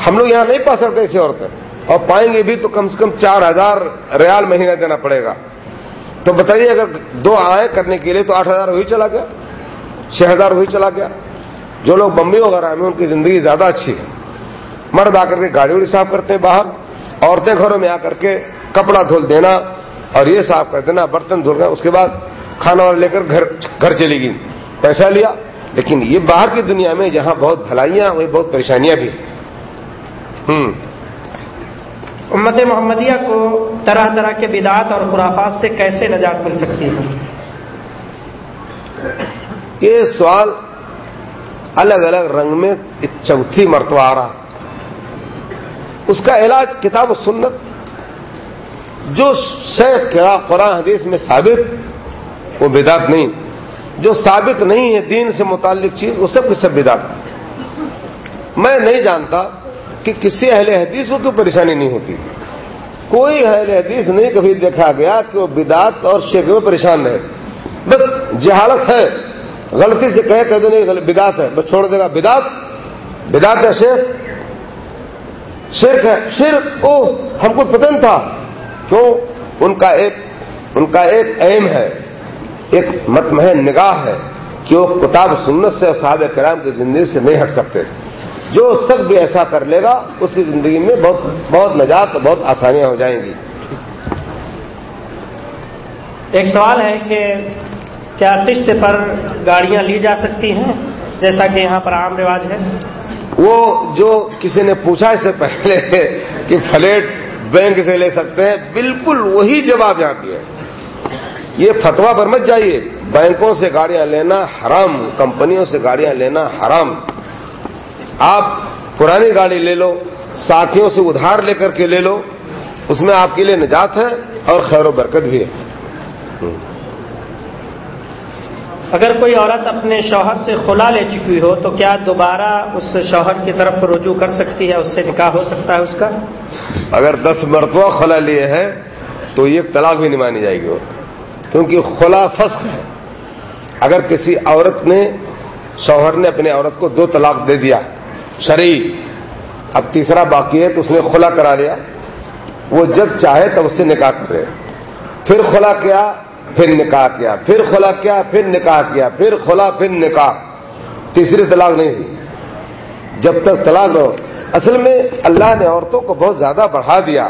ہم لوگ یہاں نہیں پا سکتے ایسی عورتیں۔ اور پائیں گے بھی تو کم سے کم چار ہزار ریال مہینہ دینا پڑے گا۔ تو بتائیے اگر دو آئے کرنے کے لیے تو آٹھ ہزار وہی چلا گیا، چھ ہزار وہی چلا گیا۔ جو لوگ بمبئی وغیرہ میں ان کی زندگی زیادہ اچھی ہے۔ مرد آ کر کے گاڑی وڑی صاف کرتے ہیں باہر، عورتیں گھروں میں آ کر کے کپڑا دھول دینا اور یہ صاف کر دینا، برتن دھل گئے، اس کے بعد کھانا اور لے کر گھر گھر چلی گئی۔ پیسہ لیا۔ لیکن یہ باہر کی دنیا میں جہاں بہت بھلائیاں، وہی بہت پریشانیاں بھی۔ ہوں۔ امت محمدیہ کو طرح طرح کے بدعات اور خرافات سے کیسے نجات مل سکتی ہے؟ یہ سوال الگ الگ رنگ میں چوتھی مرتبہ آ رہا۔ اس کا علاج کتاب و سنت، جو شیخ قرآن حدیث میں ثابت، وہ بدات نہیں۔ جو ثابت نہیں ہے، دین سے متعلق چیز، وہ سب کی سب بدات میں نہیں جانتا کہ کسی اہل حدیث کو کوئی پریشانی نہیں ہوتی؟ کوئی اہل حدیث نہیں کبھی دیکھا گیا کہ وہ بدات اور شیخ میں پریشان رہے۔ بس جہالت ہے۔ غلطی سے کہے کہ نہیں بدات ہے۔ بس چھوڑ دے گا۔ بدات بدات ہے شیخ شرک ہے۔ شرک؟ او ہم کو پتن تھا۔ کیوں؟ ان کا ایک ان کا ایک ایم ہے۔ ایک متمح نگاہ ہے کہ وہ کتاب سنت سے صحابہ کرام کی زندگی سے نہیں ہٹ سکتے۔ جو سب بھی ایسا کر لے گا اس کی زندگی میں بہت بہت نجات بہت آسانیاں ہو جائیں گی۔ ایک سوال ہے کہ کیا قسط پر گاڑیاں لی جا سکتی ہیں؟ جیسا کہ یہاں پر عام رواج ہے۔ وہ جو کسی نے پوچھا اس سے پہلے کہ فلیٹ بینک سے لے سکتے ہیں بالکل وہی جواب یہاں ہے۔ یہ فتوا پر مت جائیے۔ بینکوں سے گاڑیاں لینا حرام کمپنیوں سے گاڑیاں لینا حرام۔ آپ پرانی گاڑی لے لو ساتھیوں سے ادھار لے کر کے لے لو اس میں آپ کے لیے نجات ہے اور خیر و برکت بھی ہے۔ اگر کوئی عورت اپنے شوہر سے خلا لے چکی ہو تو کیا دوبارہ اس شوہر کی طرف رجوع کر سکتی ہے؟ اس سے نکاح ہو سکتا ہے اس کا؟ اگر دس مرتبہ خلا لیے ہیں تو یہ طلاق بھی نہیں مانی جائے گی کیونکہ خلا فسخ ہے۔ اگر کسی عورت نے شوہر نے اپنے عورت کو دو طلاق دے دیا شرعی۔ اب تیسرا باقی ہے تو اس نے خلا کرا لیا۔ وہ جب چاہے تب اس سے نکاح کرے۔ پھر خلا کیا، پھر نکاح کیا، پھر خلا کیا، پھر نکاح کیا، پھر خلا، پھر نکاح۔ تیسری طلاق نہیں ہوئی۔ جب تک طلاق ہو۔ اصل میں اللہ نے عورتوں کو بہت زیادہ بڑھا دیا۔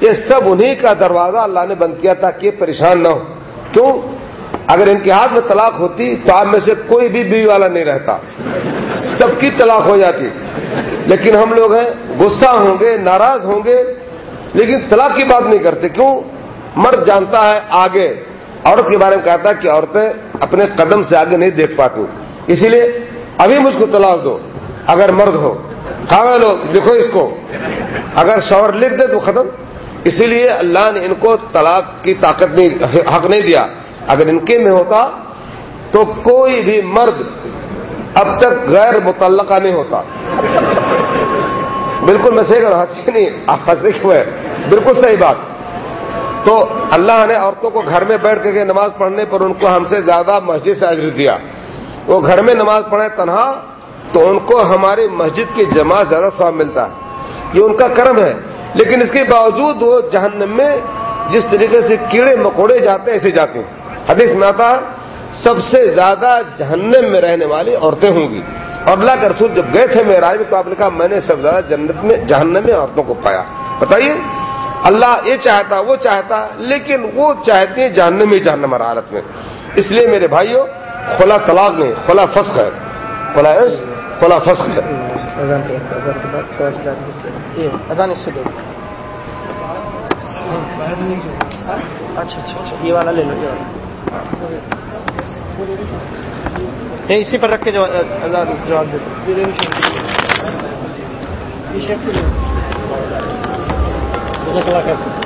یہ سب انہی کا دروازہ اللہ نے بند کیا تھا کہ پریشان نہ ہو۔ کیوں؟ اگر ان کے ہاتھ میں طلاق ہوتی تو آپ میں سے کوئی بھی بیوی والا نہیں رہتا۔ سب کی طلاق ہو جاتی۔ لیکن ہم لوگ ہیں، غصہ ہوں گے، ناراض ہوں گے، لیکن طلاق کی بات نہیں کرتے۔ کیوں؟ مرد جانتا ہے آگے۔ عورت کے بارے میں کہتا ہے کہ عورتیں اپنے قدم سے آگے نہیں دیکھ پاتی۔ اسی لیے ابھی مجھ کو طلاق دو، اگر مرد ہو۔ کہاں لوگ؟ دیکھو اس کو۔ اگر شوہر لکھ دے تو ختم۔ اسی لیے اللہ نے ان کو طلاق کی طاقت نہیں، حق نہیں دیا۔ اگر ان کے میں ہوتا تو کوئی بھی مرد اب تک غیر متعلقہ نہیں ہوتا۔ بالکل میں صحیح ہنسی نہیں، آپ ہنسی کیوں ہے بالکل صحیح بات۔ تو اللہ نے عورتوں کو گھر میں بیٹھ کے نماز پڑھنے پر ان کو ہم سے زیادہ مسجد سے اجر دیا۔ وہ گھر میں نماز پڑھے تنہا، تو ان کو ہماری مسجد کی جماعت زیادہ سواب ملتا۔ ہے یہ ان کا کرم ہے۔ لیکن اس کے باوجود وہ جہنم میں جس طریقے سے کیڑے مکوڑے جاتے ہیں، ایسے جاتے ہیں۔ حدیث میں آتا سب سے زیادہ جہنم میں رہنے والی عورتیں ہوں گی۔ اور اللہ کے رسول جب گئے تھے میرا میں تو آپ نے کہا، میں نے سب سے زیادہ جنت میں، جہنم میں عورتوں کو پایا۔ بتائیے، اللہ یہ چاہتا، وہ چاہتا، لیکن وہ چاہتے ہیں جہنم میں جہنم حالت میں۔ اس لیے میرے بھائیوں کھلا طلاق نہیں کھلا فسق ہے۔ کھلا کھلا فسق ہے۔ ہاں، اچھا اچھا اچھا یہ والا لے لو، یہ والا۔ اسی پر رکھ کے جواب دے دو